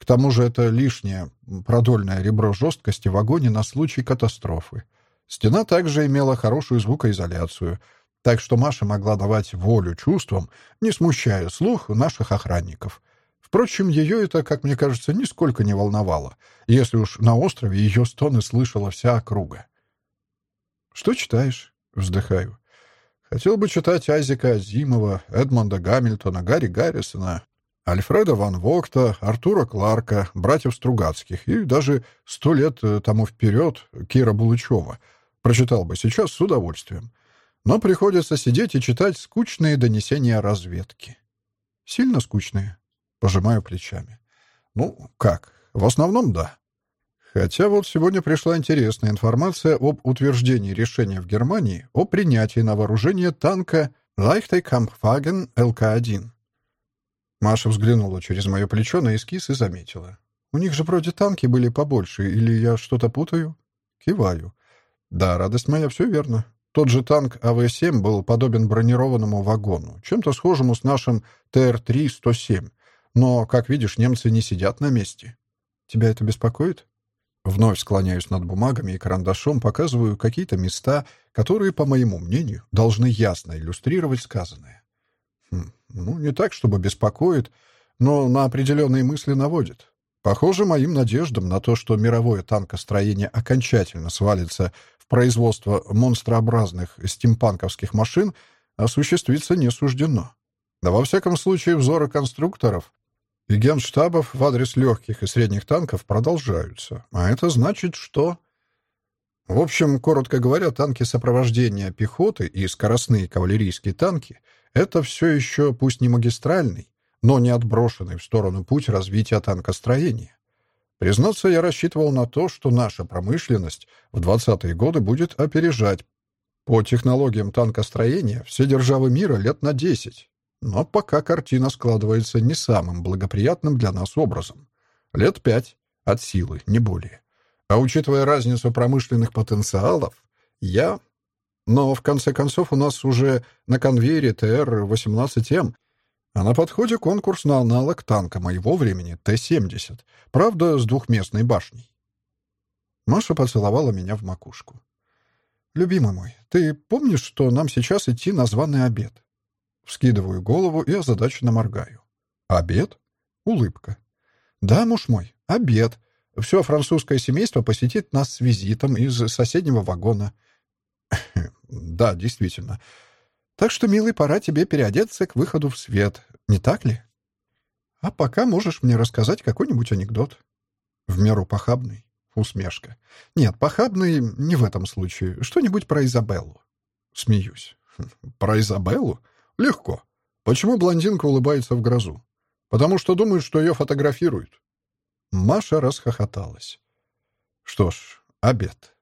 К тому же это лишнее продольное ребро жесткости в вагоне на случай катастрофы. Стена также имела хорошую звукоизоляцию, так что Маша могла давать волю чувствам, не смущая слух наших охранников. Впрочем, ее это, как мне кажется, нисколько не волновало, если уж на острове ее стоны слышала вся округа. «Что читаешь?» — вздыхаю. «Хотел бы читать Айзека Азимова, Эдмонда Гамильтона, Гарри Гаррисона, Альфреда Ван Вогта, Артура Кларка, братьев Стругацких и даже сто лет э, тому вперед Кира Булычева. Прочитал бы сейчас с удовольствием. Но приходится сидеть и читать скучные донесения разведки. Сильно скучные. Пожимаю плечами. Ну, как? В основном, да. Хотя вот сегодня пришла интересная информация об утверждении решения в Германии о принятии на вооружение танка Leichte Kampfwagen LK-1 Маша взглянула через мое плечо на эскиз и заметила. «У них же вроде танки были побольше, или я что-то путаю?» Киваю. «Да, радость моя, все верно. Тот же танк АВ-7 был подобен бронированному вагону, чем-то схожему с нашим ТР-3-107. Но, как видишь, немцы не сидят на месте. Тебя это беспокоит?» Вновь склоняюсь над бумагами и карандашом, показываю какие-то места, которые, по моему мнению, должны ясно иллюстрировать сказанное. Хм, ну, не так, чтобы беспокоит, но на определенные мысли наводит. Похоже, моим надеждам на то, что мировое танкостроение окончательно свалится в производство монстрообразных стимпанковских машин, осуществиться не суждено. Да во всяком случае, взоры конструкторов и генштабов в адрес легких и средних танков продолжаются. А это значит, что... В общем, коротко говоря, танки сопровождения пехоты и скоростные кавалерийские танки — это все еще, пусть не магистральный, но не отброшенный в сторону путь развития танкостроения. Признаться, я рассчитывал на то, что наша промышленность в 20-е годы будет опережать по технологиям танкостроения все державы мира лет на 10. Но пока картина складывается не самым благоприятным для нас образом. Лет пять от силы, не более. А учитывая разницу промышленных потенциалов, я... Но, в конце концов, у нас уже на конвейере ТР-18М, а на подходе конкурс на аналог танка моего времени Т-70, правда, с двухместной башней. Маша поцеловала меня в макушку. «Любимый мой, ты помнишь, что нам сейчас идти на званый обед?» Вскидываю голову и озадаченно моргаю. «Обед?» Улыбка. «Да, муж мой, обед. Все французское семейство посетит нас с визитом из соседнего вагона. Да, действительно. Так что, милый, пора тебе переодеться к выходу в свет, не так ли? А пока можешь мне рассказать какой-нибудь анекдот. В меру похабный. Усмешка. Нет, похабный не в этом случае. Что-нибудь про Изабеллу. Смеюсь. Про Изабеллу? Легко. Почему блондинка улыбается в грозу? Потому что думает, что ее фотографируют. Маша расхохоталась. Что ж, обед.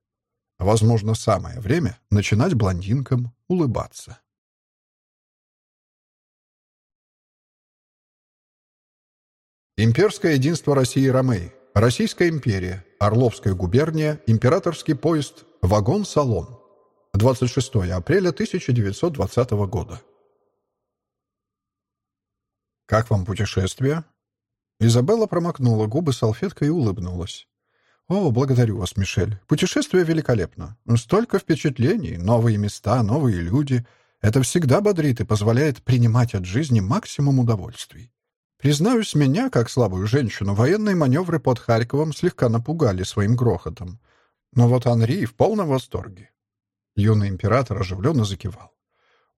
Возможно, самое время начинать блондинкам улыбаться. Имперское единство России и Ромеи. Российская империя. Орловская губерния. Императорский поезд. Вагон-салон. 26 апреля 1920 года. «Как вам путешествие?» Изабелла промокнула губы салфеткой и улыбнулась. «О, благодарю вас, Мишель. Путешествие великолепно. Столько впечатлений, новые места, новые люди. Это всегда бодрит и позволяет принимать от жизни максимум удовольствий. Признаюсь, меня, как слабую женщину, военные маневры под Харьковом слегка напугали своим грохотом. Но вот Анри в полном восторге». Юный император оживленно закивал.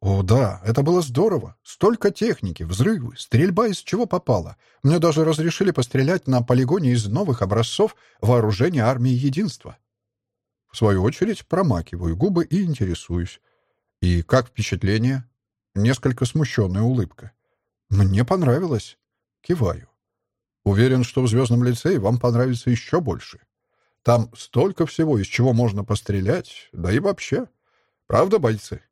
О, да, это было здорово. Столько техники, взрывы, стрельба из чего попало. Мне даже разрешили пострелять на полигоне из новых образцов вооружения армии Единства. В свою очередь промакиваю губы и интересуюсь. И как впечатление? Несколько смущенная улыбка. Мне понравилось. Киваю. Уверен, что в «Звездном лицее» вам понравится еще больше. Там столько всего, из чего можно пострелять, да и вообще. Правда, бойцы?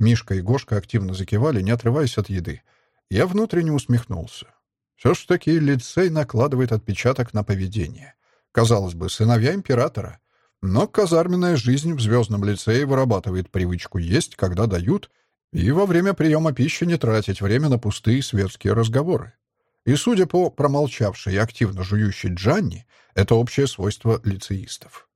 Мишка и Гошка активно закивали, не отрываясь от еды. Я внутренне усмехнулся. Все ж таки лицей накладывает отпечаток на поведение. Казалось бы, сыновья императора. Но казарменная жизнь в звездном лицее вырабатывает привычку есть, когда дают, и во время приема пищи не тратить время на пустые светские разговоры. И, судя по промолчавшей и активно жующей Джанни, это общее свойство лицеистов.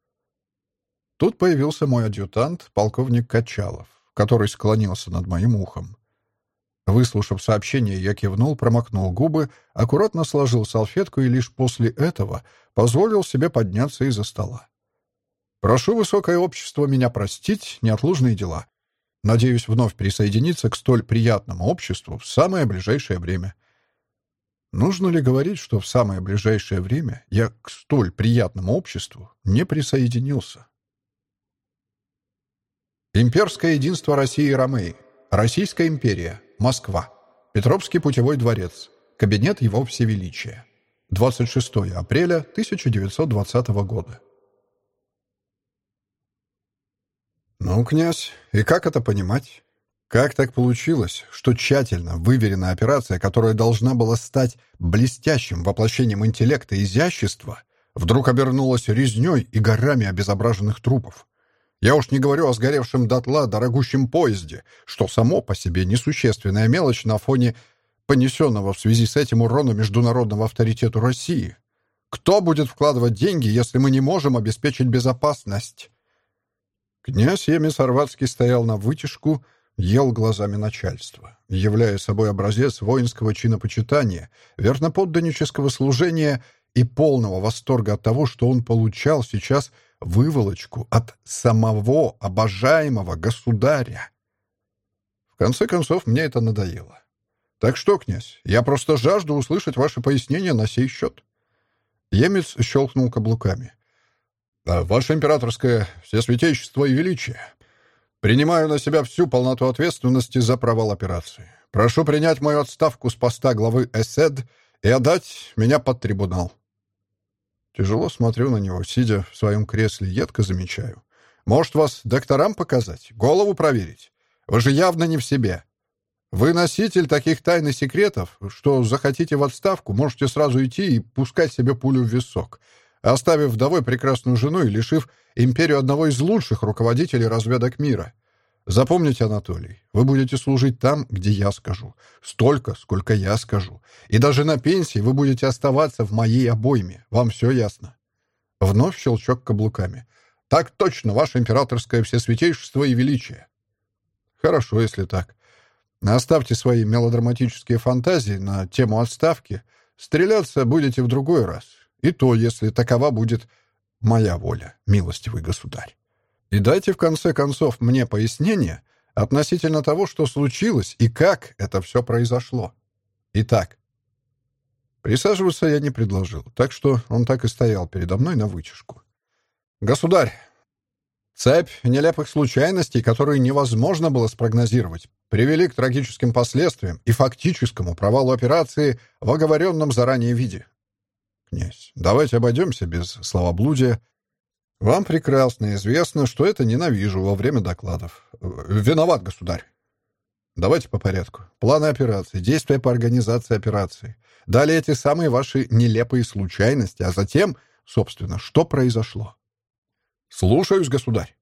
Тут появился мой адъютант, полковник Качалов который склонился над моим ухом. Выслушав сообщение, я кивнул, промокнул губы, аккуратно сложил салфетку и лишь после этого позволил себе подняться из-за стола. «Прошу высокое общество меня простить, неотложные дела. Надеюсь вновь присоединиться к столь приятному обществу в самое ближайшее время». Нужно ли говорить, что в самое ближайшее время я к столь приятному обществу не присоединился? Имперское единство России и Ромеи. Российская империя. Москва. Петровский путевой дворец. Кабинет его всевеличия. 26 апреля 1920 года. Ну, князь, и как это понимать? Как так получилось, что тщательно выверенная операция, которая должна была стать блестящим воплощением интеллекта и изящества, вдруг обернулась резней и горами обезображенных трупов? Я уж не говорю о сгоревшем дотла дорогущем поезде, что само по себе несущественная мелочь на фоне понесенного в связи с этим урона международного авторитету России. Кто будет вкладывать деньги, если мы не можем обеспечить безопасность? Князь Емис Орватский стоял на вытяжку, ел глазами начальства, являя собой образец воинского чинопочитания, верноподданнического служения и полного восторга от того, что он получал сейчас выволочку от самого обожаемого государя. В конце концов, мне это надоело. Так что, князь, я просто жажду услышать ваши пояснения на сей счет. Емец щелкнул каблуками. «Ваше императорское всесвятейшество и величие, принимаю на себя всю полноту ответственности за провал операции. Прошу принять мою отставку с поста главы ЭСЭД и отдать меня под трибунал». Тяжело смотрю на него, сидя в своем кресле, едко замечаю. «Может, вас докторам показать? Голову проверить? Вы же явно не в себе. Вы носитель таких тайн и секретов, что захотите в отставку, можете сразу идти и пускать себе пулю в висок, оставив вдовой прекрасную жену и лишив империю одного из лучших руководителей разведок мира. Запомните, Анатолий, вы будете служить там, где я скажу. Столько, сколько я скажу. И даже на пенсии вы будете оставаться в моей обойме. Вам все ясно?» Вновь щелчок каблуками. «Так точно, ваше императорское всесвятейшество и величие». «Хорошо, если так. Оставьте свои мелодраматические фантазии на тему отставки. Стреляться будете в другой раз. И то, если такова будет моя воля, милостивый государь. И дайте, в конце концов, мне пояснение относительно того, что случилось и как это все произошло. Итак, присаживаться я не предложил, так что он так и стоял передо мной на вытяжку. «Государь, Цепь нелепых случайностей, которые невозможно было спрогнозировать, привели к трагическим последствиям и фактическому провалу операции в оговоренном заранее виде. Князь, давайте обойдемся без словоблудия. Вам прекрасно известно, что это ненавижу во время докладов. Виноват, государь. Давайте по порядку. Планы операции, действия по организации операции. Далее эти самые ваши нелепые случайности, а затем, собственно, что произошло. «Слушаюсь, государь».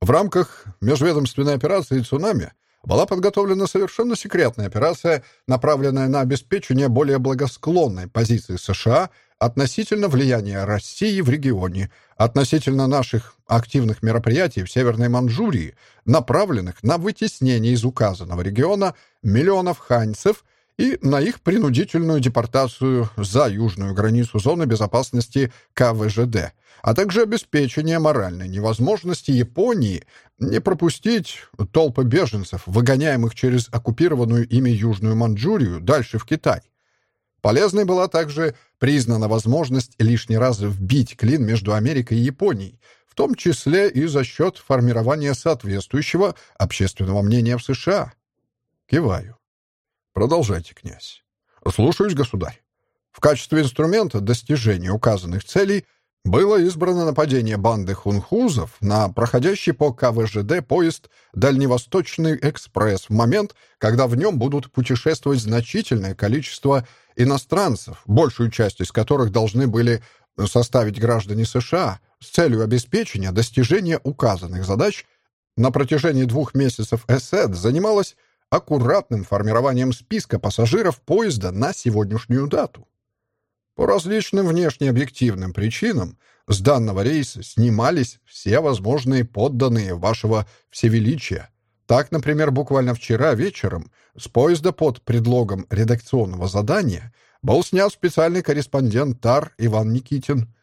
В рамках межведомственной операции «Цунами» была подготовлена совершенно секретная операция, направленная на обеспечение более благосклонной позиции США относительно влияния России в регионе, относительно наших активных мероприятий в Северной Манчжурии, направленных на вытеснение из указанного региона миллионов ханьцев и на их принудительную депортацию за южную границу зоны безопасности КВЖД – а также обеспечение моральной невозможности Японии не пропустить толпы беженцев, выгоняемых через оккупированную ими Южную Манчжурию, дальше в Китай. Полезной была также признана возможность лишний раз вбить клин между Америкой и Японией, в том числе и за счет формирования соответствующего общественного мнения в США. Киваю. Продолжайте, князь. Слушаюсь, государь. В качестве инструмента достижения указанных целей было избрано нападение банды хунхузов на проходящий по КВЖД поезд «Дальневосточный экспресс» в момент, когда в нем будут путешествовать значительное количество иностранцев, большую часть из которых должны были составить граждане США с целью обеспечения достижения указанных задач на протяжении двух месяцев ЭСЭД занималась аккуратным формированием списка пассажиров поезда на сегодняшнюю дату. По различным внешнеобъективным причинам с данного рейса снимались все возможные подданные вашего всевеличия. Так, например, буквально вчера вечером с поезда под предлогом редакционного задания был снят специальный корреспондент ТАР Иван Никитин.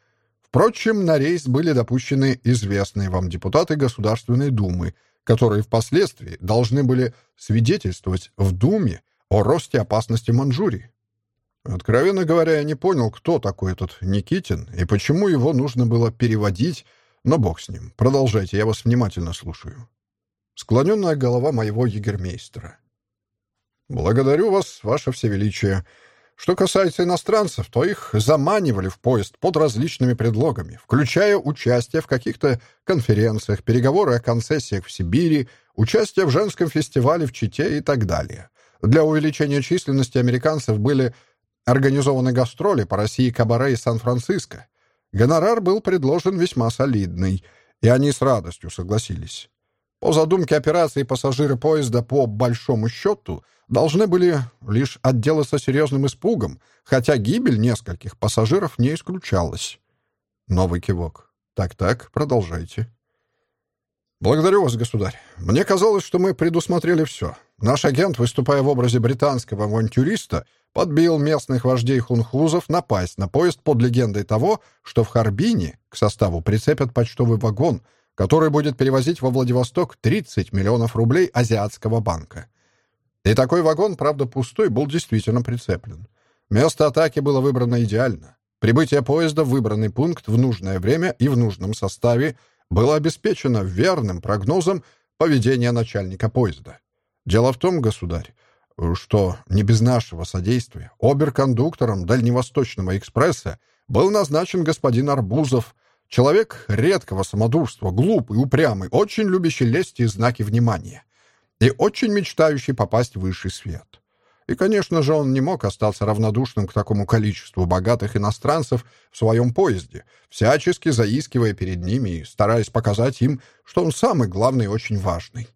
Впрочем, на рейс были допущены известные вам депутаты Государственной Думы, которые впоследствии должны были свидетельствовать в Думе о росте опасности Манчжурии. Откровенно говоря, я не понял, кто такой этот Никитин и почему его нужно было переводить, но бог с ним. Продолжайте, я вас внимательно слушаю. Склоненная голова моего егермейстера. Благодарю вас, ваше всевеличие. Что касается иностранцев, то их заманивали в поезд под различными предлогами, включая участие в каких-то конференциях, переговоры о концессиях в Сибири, участие в женском фестивале в Чите и так далее. Для увеличения численности американцев были Организованы гастроли по России, Кабаре и Сан-Франциско. Гонорар был предложен весьма солидный, и они с радостью согласились. По задумке операции пассажиры поезда по большому счету должны были лишь отделаться серьезным испугом, хотя гибель нескольких пассажиров не исключалась. Новый кивок. Так-так, продолжайте. «Благодарю вас, государь. Мне казалось, что мы предусмотрели все. Наш агент, выступая в образе британского авантюриста, подбил местных вождей хунхузов напасть на поезд под легендой того, что в Харбине к составу прицепят почтовый вагон, который будет перевозить во Владивосток 30 миллионов рублей Азиатского банка. И такой вагон, правда пустой, был действительно прицеплен. Место атаки было выбрано идеально. Прибытие поезда в выбранный пункт в нужное время и в нужном составе – было обеспечено верным прогнозом поведения начальника поезда. Дело в том, государь, что не без нашего содействия оберкондуктором Дальневосточного экспресса был назначен господин Арбузов, человек редкого самодурства, глупый, упрямый, очень любящий лесть и знаки внимания и очень мечтающий попасть в высший свет. И, конечно же, он не мог остаться равнодушным к такому количеству богатых иностранцев в своем поезде, всячески заискивая перед ними и стараясь показать им, что он самый главный и очень важный.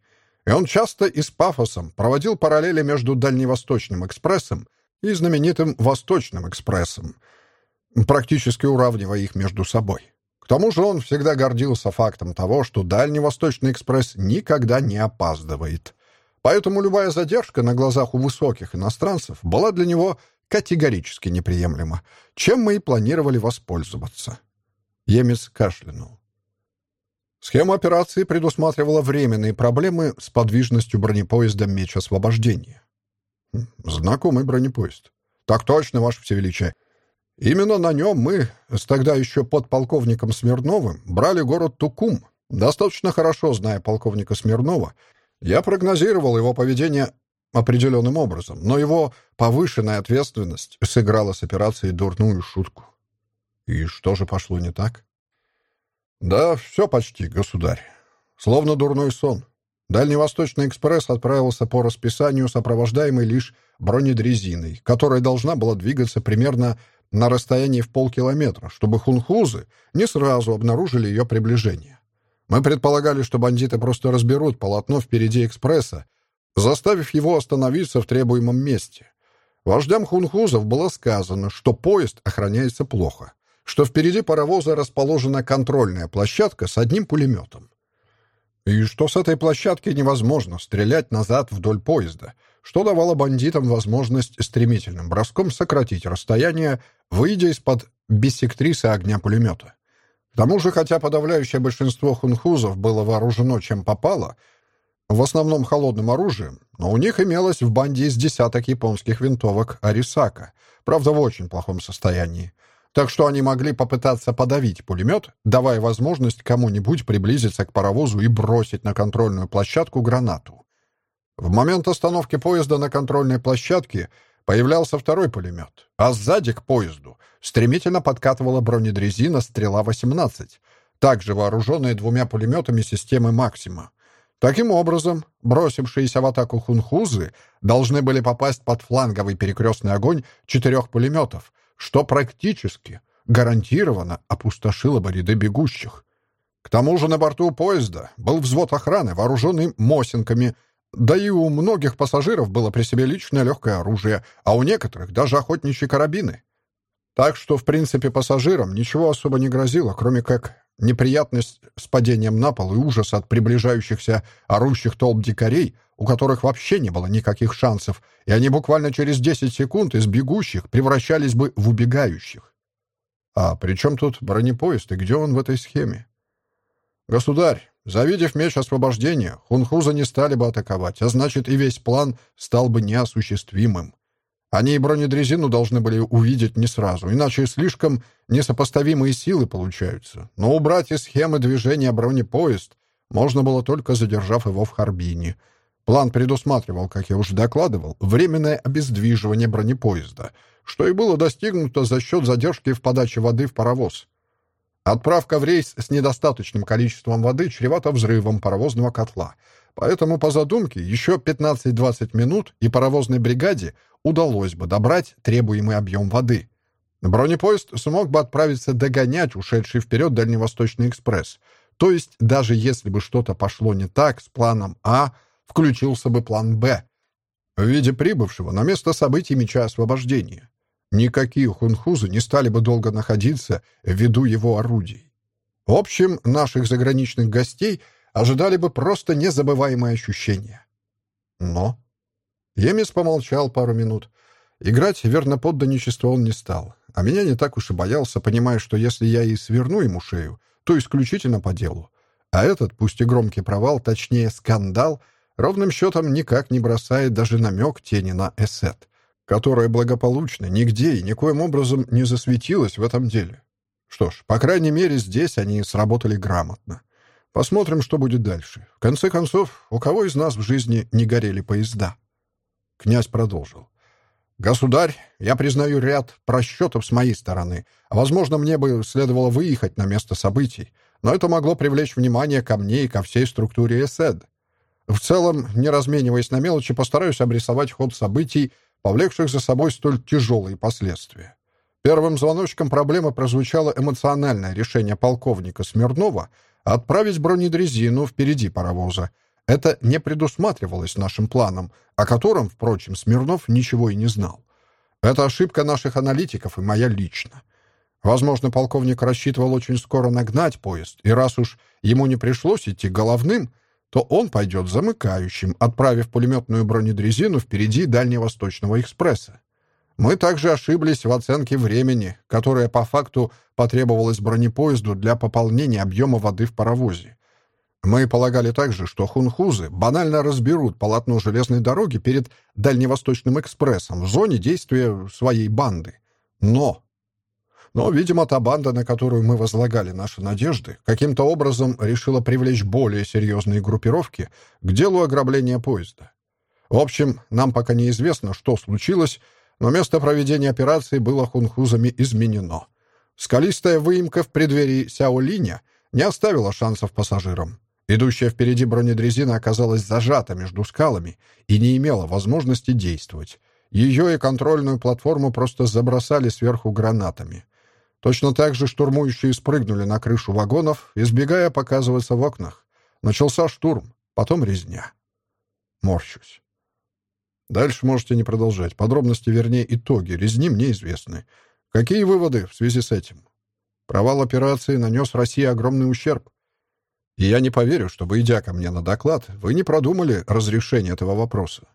И он часто и с пафосом проводил параллели между Дальневосточным экспрессом и знаменитым Восточным экспрессом, практически уравнивая их между собой. К тому же он всегда гордился фактом того, что Дальневосточный экспресс никогда не опаздывает. Поэтому любая задержка на глазах у высоких иностранцев была для него категорически неприемлема, чем мы и планировали воспользоваться. Емец кашлянул. Схема операции предусматривала временные проблемы с подвижностью бронепоезда «Меч освобождения». Хм, знакомый бронепоезд. Так точно, Ваше Всевеличие. Именно на нем мы, с тогда еще подполковником Смирновым, брали город Тукум, достаточно хорошо зная полковника Смирнова я прогнозировал его поведение определенным образом, но его повышенная ответственность сыграла с операцией дурную шутку. И что же пошло не так? Да, все почти, государь. Словно дурной сон. Дальневосточный экспресс отправился по расписанию, сопровождаемый лишь бронедрезиной, которая должна была двигаться примерно на расстоянии в полкилометра, чтобы хунхузы не сразу обнаружили ее приближение. Мы предполагали, что бандиты просто разберут полотно впереди экспресса, заставив его остановиться в требуемом месте. Вождям хунхузов было сказано, что поезд охраняется плохо, что впереди паровоза расположена контрольная площадка с одним пулеметом. И что с этой площадки невозможно стрелять назад вдоль поезда, что давало бандитам возможность стремительным броском сократить расстояние, выйдя из-под биссектрисы огня пулемета. К тому же, хотя подавляющее большинство хунхузов было вооружено чем попало, в основном холодным оружием, но у них имелось в банде из десяток японских винтовок Арисака, правда, в очень плохом состоянии. Так что они могли попытаться подавить пулемет, давая возможность кому-нибудь приблизиться к паровозу и бросить на контрольную площадку гранату. В момент остановки поезда на контрольной площадке Появлялся второй пулемет, а сзади к поезду стремительно подкатывала бронедрезина «Стрела-18», также вооруженная двумя пулеметами системы «Максима». Таким образом, бросившиеся в атаку хунхузы должны были попасть под фланговый перекрестный огонь четырех пулеметов, что практически гарантированно опустошило бы ряды бегущих. К тому же на борту поезда был взвод охраны, вооруженный мосинками, да и у многих пассажиров было при себе личное легкое оружие, а у некоторых даже охотничьи карабины. Так что, в принципе, пассажирам ничего особо не грозило, кроме как неприятность с падением на пол и ужас от приближающихся орущих толп дикарей, у которых вообще не было никаких шансов, и они буквально через 10 секунд из бегущих превращались бы в убегающих. А при чем тут бронепоезд и где он в этой схеме? «Государь, Завидев меч освобождения, хунхузы не стали бы атаковать, а значит и весь план стал бы неосуществимым. Они и бронедрезину должны были увидеть не сразу, иначе слишком несопоставимые силы получаются. Но убрать из схемы движения бронепоезд можно было только задержав его в Харбине. План предусматривал, как я уже докладывал, временное обездвиживание бронепоезда, что и было достигнуто за счет задержки в подаче воды в паровоз. Отправка в рейс с недостаточным количеством воды чревата взрывом паровозного котла. Поэтому, по задумке, еще 15-20 минут и паровозной бригаде удалось бы добрать требуемый объем воды. Бронепоезд смог бы отправиться догонять ушедший вперед Дальневосточный экспресс. То есть, даже если бы что-то пошло не так с планом А, включился бы план Б в виде прибывшего на место событий меча освобождения. Никакие хунхузы не стали бы долго находиться в виду его орудий. В общем, наших заграничных гостей ожидали бы просто незабываемые ощущения. Но... Емис помолчал пару минут. Играть верноподданничество он не стал, а меня не так уж и боялся, понимая, что если я и сверну ему шею, то исключительно по делу. А этот, пусть и громкий провал, точнее скандал, ровным счетом никак не бросает даже намек тени на эсет, которая благополучно нигде и никоим образом не засветилась в этом деле. Что ж, по крайней мере, здесь они сработали грамотно. Посмотрим, что будет дальше. В конце концов, у кого из нас в жизни не горели поезда? Князь продолжил. «Государь, я признаю ряд просчетов с моей стороны. Возможно, мне бы следовало выехать на место событий, но это могло привлечь внимание ко мне и ко всей структуре ЭСЭД. В целом, не размениваясь на мелочи, постараюсь обрисовать ход событий, повлекших за собой столь тяжелые последствия. Первым звоночком проблемы прозвучало эмоциональное решение полковника Смирнова отправить бронедрезину впереди паровоза. Это не предусматривалось нашим планом, о котором, впрочем, Смирнов ничего и не знал. Это ошибка наших аналитиков и моя лично. Возможно, полковник рассчитывал очень скоро нагнать поезд, и раз уж ему не пришлось идти головным, то он пойдет замыкающим, отправив пулеметную бронедрезину впереди Дальневосточного экспресса. Мы также ошиблись в оценке времени, которое по факту потребовалось бронепоезду для пополнения объема воды в паровозе. Мы полагали также, что хунхузы банально разберут полотно железной дороги перед Дальневосточным экспрессом в зоне действия своей банды. Но... Но, видимо, та банда, на которую мы возлагали наши надежды, каким-то образом решила привлечь более серьезные группировки к делу ограбления поезда. В общем, нам пока неизвестно, что случилось, но место проведения операции было хунхузами изменено. Скалистая выемка в преддверии Сяолиня не оставила шансов пассажирам. Идущая впереди бронедрезина оказалась зажата между скалами и не имела возможности действовать. Ее и контрольную платформу просто забросали сверху гранатами. Точно так же штурмующие спрыгнули на крышу вагонов, избегая показываться в окнах. Начался штурм, потом резня. Морщусь. Дальше можете не продолжать. Подробности, вернее, итоги резни мне известны. Какие выводы в связи с этим? Провал операции нанес России огромный ущерб. И я не поверю, чтобы, идя ко мне на доклад, вы не продумали разрешение этого вопроса.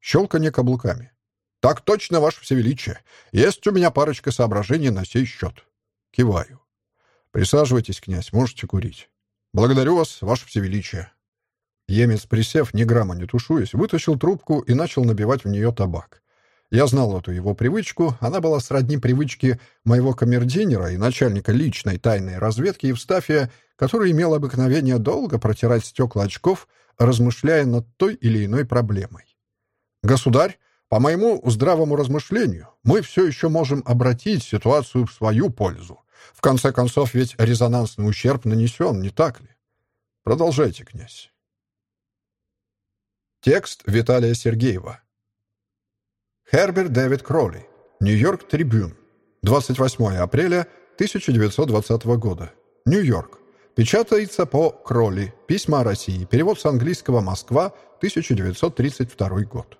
Щелканье каблуками. «Так точно, Ваше Всевеличие. Есть у меня парочка соображений на сей счет». Киваю. «Присаживайтесь, князь, можете курить. Благодарю вас, Ваше Всевеличие». Емец, присев, ни грамма не тушуясь, вытащил трубку и начал набивать в нее табак. Я знал эту его привычку, она была сродни привычке моего камердинера и начальника личной тайной разведки Евстафия, который имел обыкновение долго протирать стекла очков, размышляя над той или иной проблемой. «Государь, по моему здравому размышлению, мы все еще можем обратить ситуацию в свою пользу. В конце концов, ведь резонансный ущерб нанесен, не так ли? Продолжайте, князь». Текст Виталия Сергеева. Херберт Дэвид Кроли. Нью-Йорк Трибюн. 28 апреля 1920 года. Нью-Йорк. Печатается по Кроли. Письма России. Перевод с английского «Москва», 1932 год.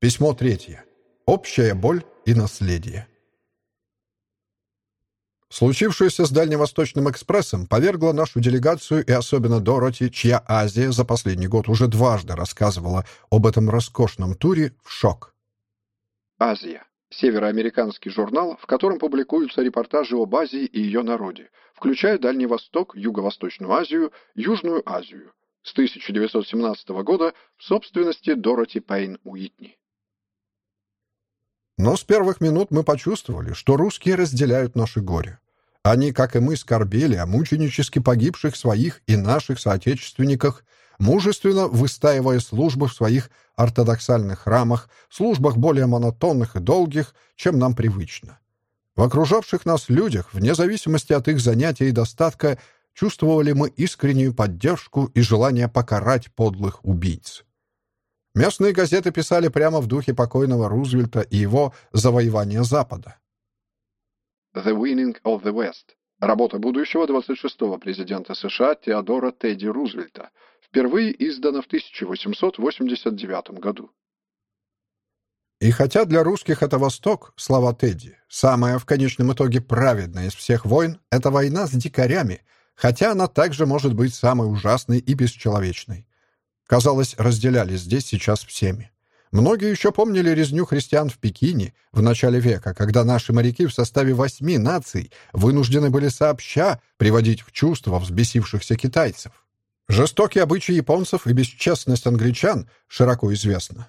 Письмо третье. Общая боль и наследие. Случившееся с Дальневосточным экспрессом повергло нашу делегацию и особенно Дороти, чья Азия за последний год уже дважды рассказывала об этом роскошном туре, в шок.
Азия. Североамериканский журнал, в котором публикуются репортажи об Азии и ее народе, включая Дальний Восток, Юго-Восточную Азию, Южную Азию. С 1917 года в собственности Дороти Пейн Уитни.
Но с первых минут мы почувствовали, что русские разделяют наше горе. Они, как и мы, скорбели о мученически погибших своих и наших соотечественниках, мужественно выстаивая службы в своих ортодоксальных храмах, службах более монотонных и долгих, чем нам привычно. В окружавших нас людях, вне зависимости от их занятия и достатка, чувствовали мы искреннюю поддержку и желание покарать подлых убийц. Местные газеты писали прямо в духе покойного Рузвельта и его завоевания Запада.
«The Winning of the West» — работа будущего 26-го президента США Теодора Тедди Рузвельта, впервые издана в 1889 году.
И хотя для русских это Восток, слова Тедди, самая в конечном итоге праведная из всех войн — это война с дикарями — хотя она также может быть самой ужасной и бесчеловечной. Казалось, разделялись здесь сейчас всеми. Многие еще помнили резню христиан в Пекине в начале века, когда наши моряки в составе восьми наций вынуждены были сообща приводить в чувство взбесившихся китайцев. Жестокие обычаи японцев и бесчестность англичан широко известны.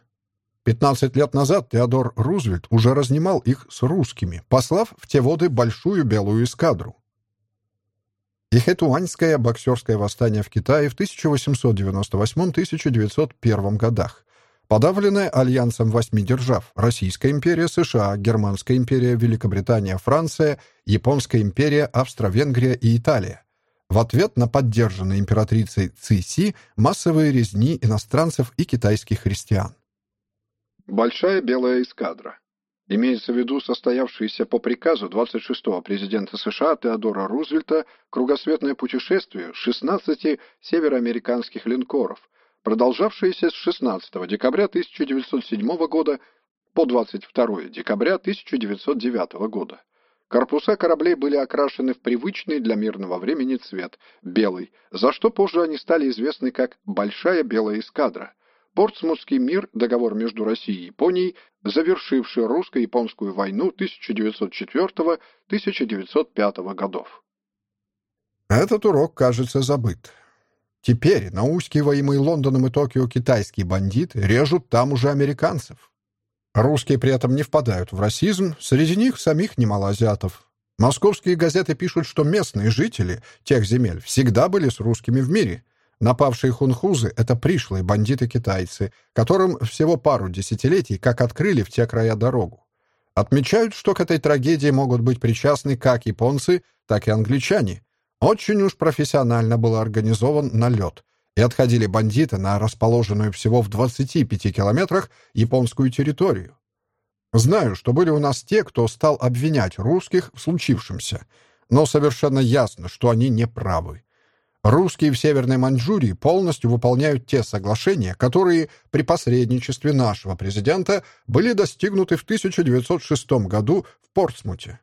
15 лет назад Теодор Рузвельт уже разнимал их с русскими, послав в те воды большую белую эскадру. Ихэтуаньское боксерское восстание в Китае в 1898-1901 годах, подавленное альянсом восьми держав Российская империя, США, Германская империя, Великобритания, Франция, Японская империя, Австро-Венгрия и Италия. В ответ на поддержанные императрицей Циси массовые резни иностранцев и китайских христиан.
Большая белая эскадра. Имеется в виду состоявшееся по приказу 26-го президента США Теодора Рузвельта кругосветное путешествие 16 североамериканских линкоров, продолжавшееся с 16 декабря 1907 года по 22 декабря 1909 года. Корпуса кораблей были окрашены в привычный для мирного времени цвет – белый, за что позже они стали известны как «Большая белая эскадра», Портсмутский мир, договор между Россией и Японией, завершивший русско-японскую войну 1904-1905 годов.
Этот урок, кажется, забыт. Теперь наускиваемые Лондоном и Токио китайские бандиты режут там уже американцев. Русские при этом не впадают в расизм, среди них самих немало азиатов. Московские газеты пишут, что местные жители тех земель всегда были с русскими в мире – Напавшие хунхузы — это пришлые бандиты-китайцы, которым всего пару десятилетий как открыли в те края дорогу. Отмечают, что к этой трагедии могут быть причастны как японцы, так и англичане. Очень уж профессионально был организован налет, и отходили бандиты на расположенную всего в 25 километрах японскую территорию. Знаю, что были у нас те, кто стал обвинять русских в случившемся, но совершенно ясно, что они не правы. Русские в Северной Маньчжурии полностью выполняют те соглашения, которые при посредничестве нашего президента были достигнуты в 1906 году в Портсмуте.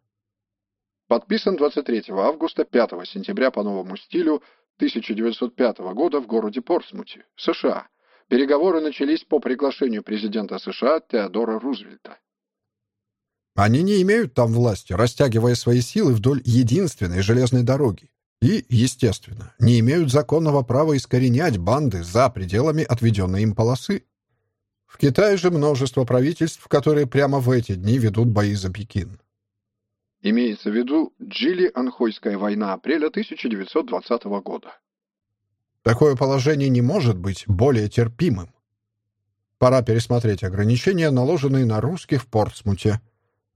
Подписан 23 августа 5 сентября по новому стилю 1905 года в городе Портсмуте, США. Переговоры начались по приглашению президента США Теодора Рузвельта.
Они не имеют там власти, растягивая свои силы вдоль единственной железной дороги и, естественно, не имеют законного права искоренять банды за пределами отведенной им полосы. В Китае же множество правительств, которые прямо в эти дни ведут бои за Пекин.
Имеется в виду Джили-Анхойская война апреля 1920 года.
Такое положение не может быть более терпимым. Пора пересмотреть ограничения, наложенные на русских в Портсмуте,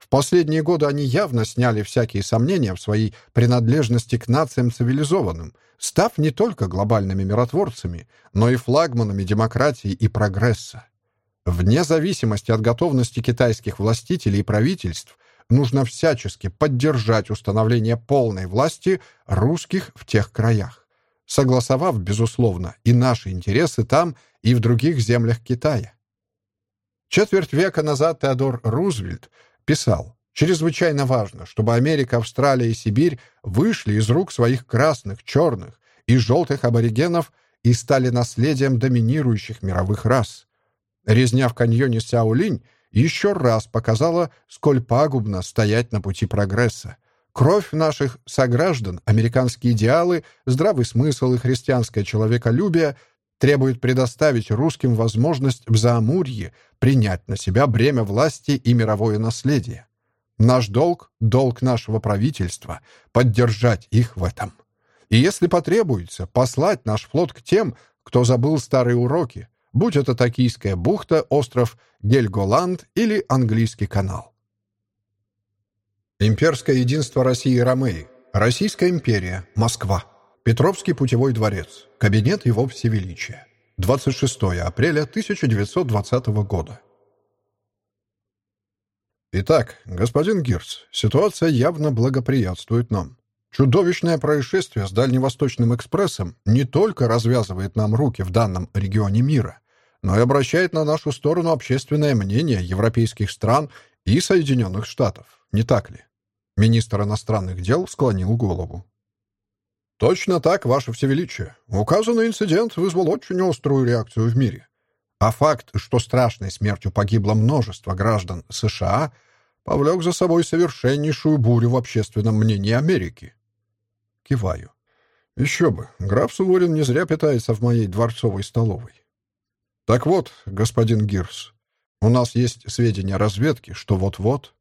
в последние годы они явно сняли всякие сомнения в своей принадлежности к нациям цивилизованным, став не только глобальными миротворцами, но и флагманами демократии и прогресса. Вне зависимости от готовности китайских властителей и правительств нужно всячески поддержать установление полной власти русских в тех краях, согласовав, безусловно, и наши интересы там, и в других землях Китая. Четверть века назад Теодор Рузвельт писал, «Чрезвычайно важно, чтобы Америка, Австралия и Сибирь вышли из рук своих красных, черных и желтых аборигенов и стали наследием доминирующих мировых рас. Резня в каньоне Сяолинь еще раз показала, сколь пагубно стоять на пути прогресса. Кровь наших сограждан, американские идеалы, здравый смысл и христианское человеколюбие требует предоставить русским возможность в Заамурье принять на себя бремя власти и мировое наследие. Наш долг — долг нашего правительства — поддержать их в этом. И если потребуется, послать наш флот к тем, кто забыл старые уроки, будь это Токийская бухта, остров Гельголанд или Английский канал. Имперское единство России и Ромеи. Российская империя. Москва. Петровский путевой дворец. Кабинет его всевеличия. 26 апреля 1920 года. Итак, господин Гирц, ситуация явно благоприятствует нам. Чудовищное происшествие с Дальневосточным экспрессом не только развязывает нам руки в данном регионе мира, но и обращает на нашу сторону общественное мнение европейских стран и Соединенных Штатов, не так ли? Министр иностранных дел склонил голову. Точно так, Ваше Всевеличие. Указанный инцидент вызвал очень острую реакцию в мире. А факт, что страшной смертью погибло множество граждан США, повлек за собой совершеннейшую бурю в общественном мнении Америки. Киваю. Еще бы, граф Суворин не зря питается в моей дворцовой столовой. Так вот, господин Гирс, у нас есть сведения разведки, что вот-вот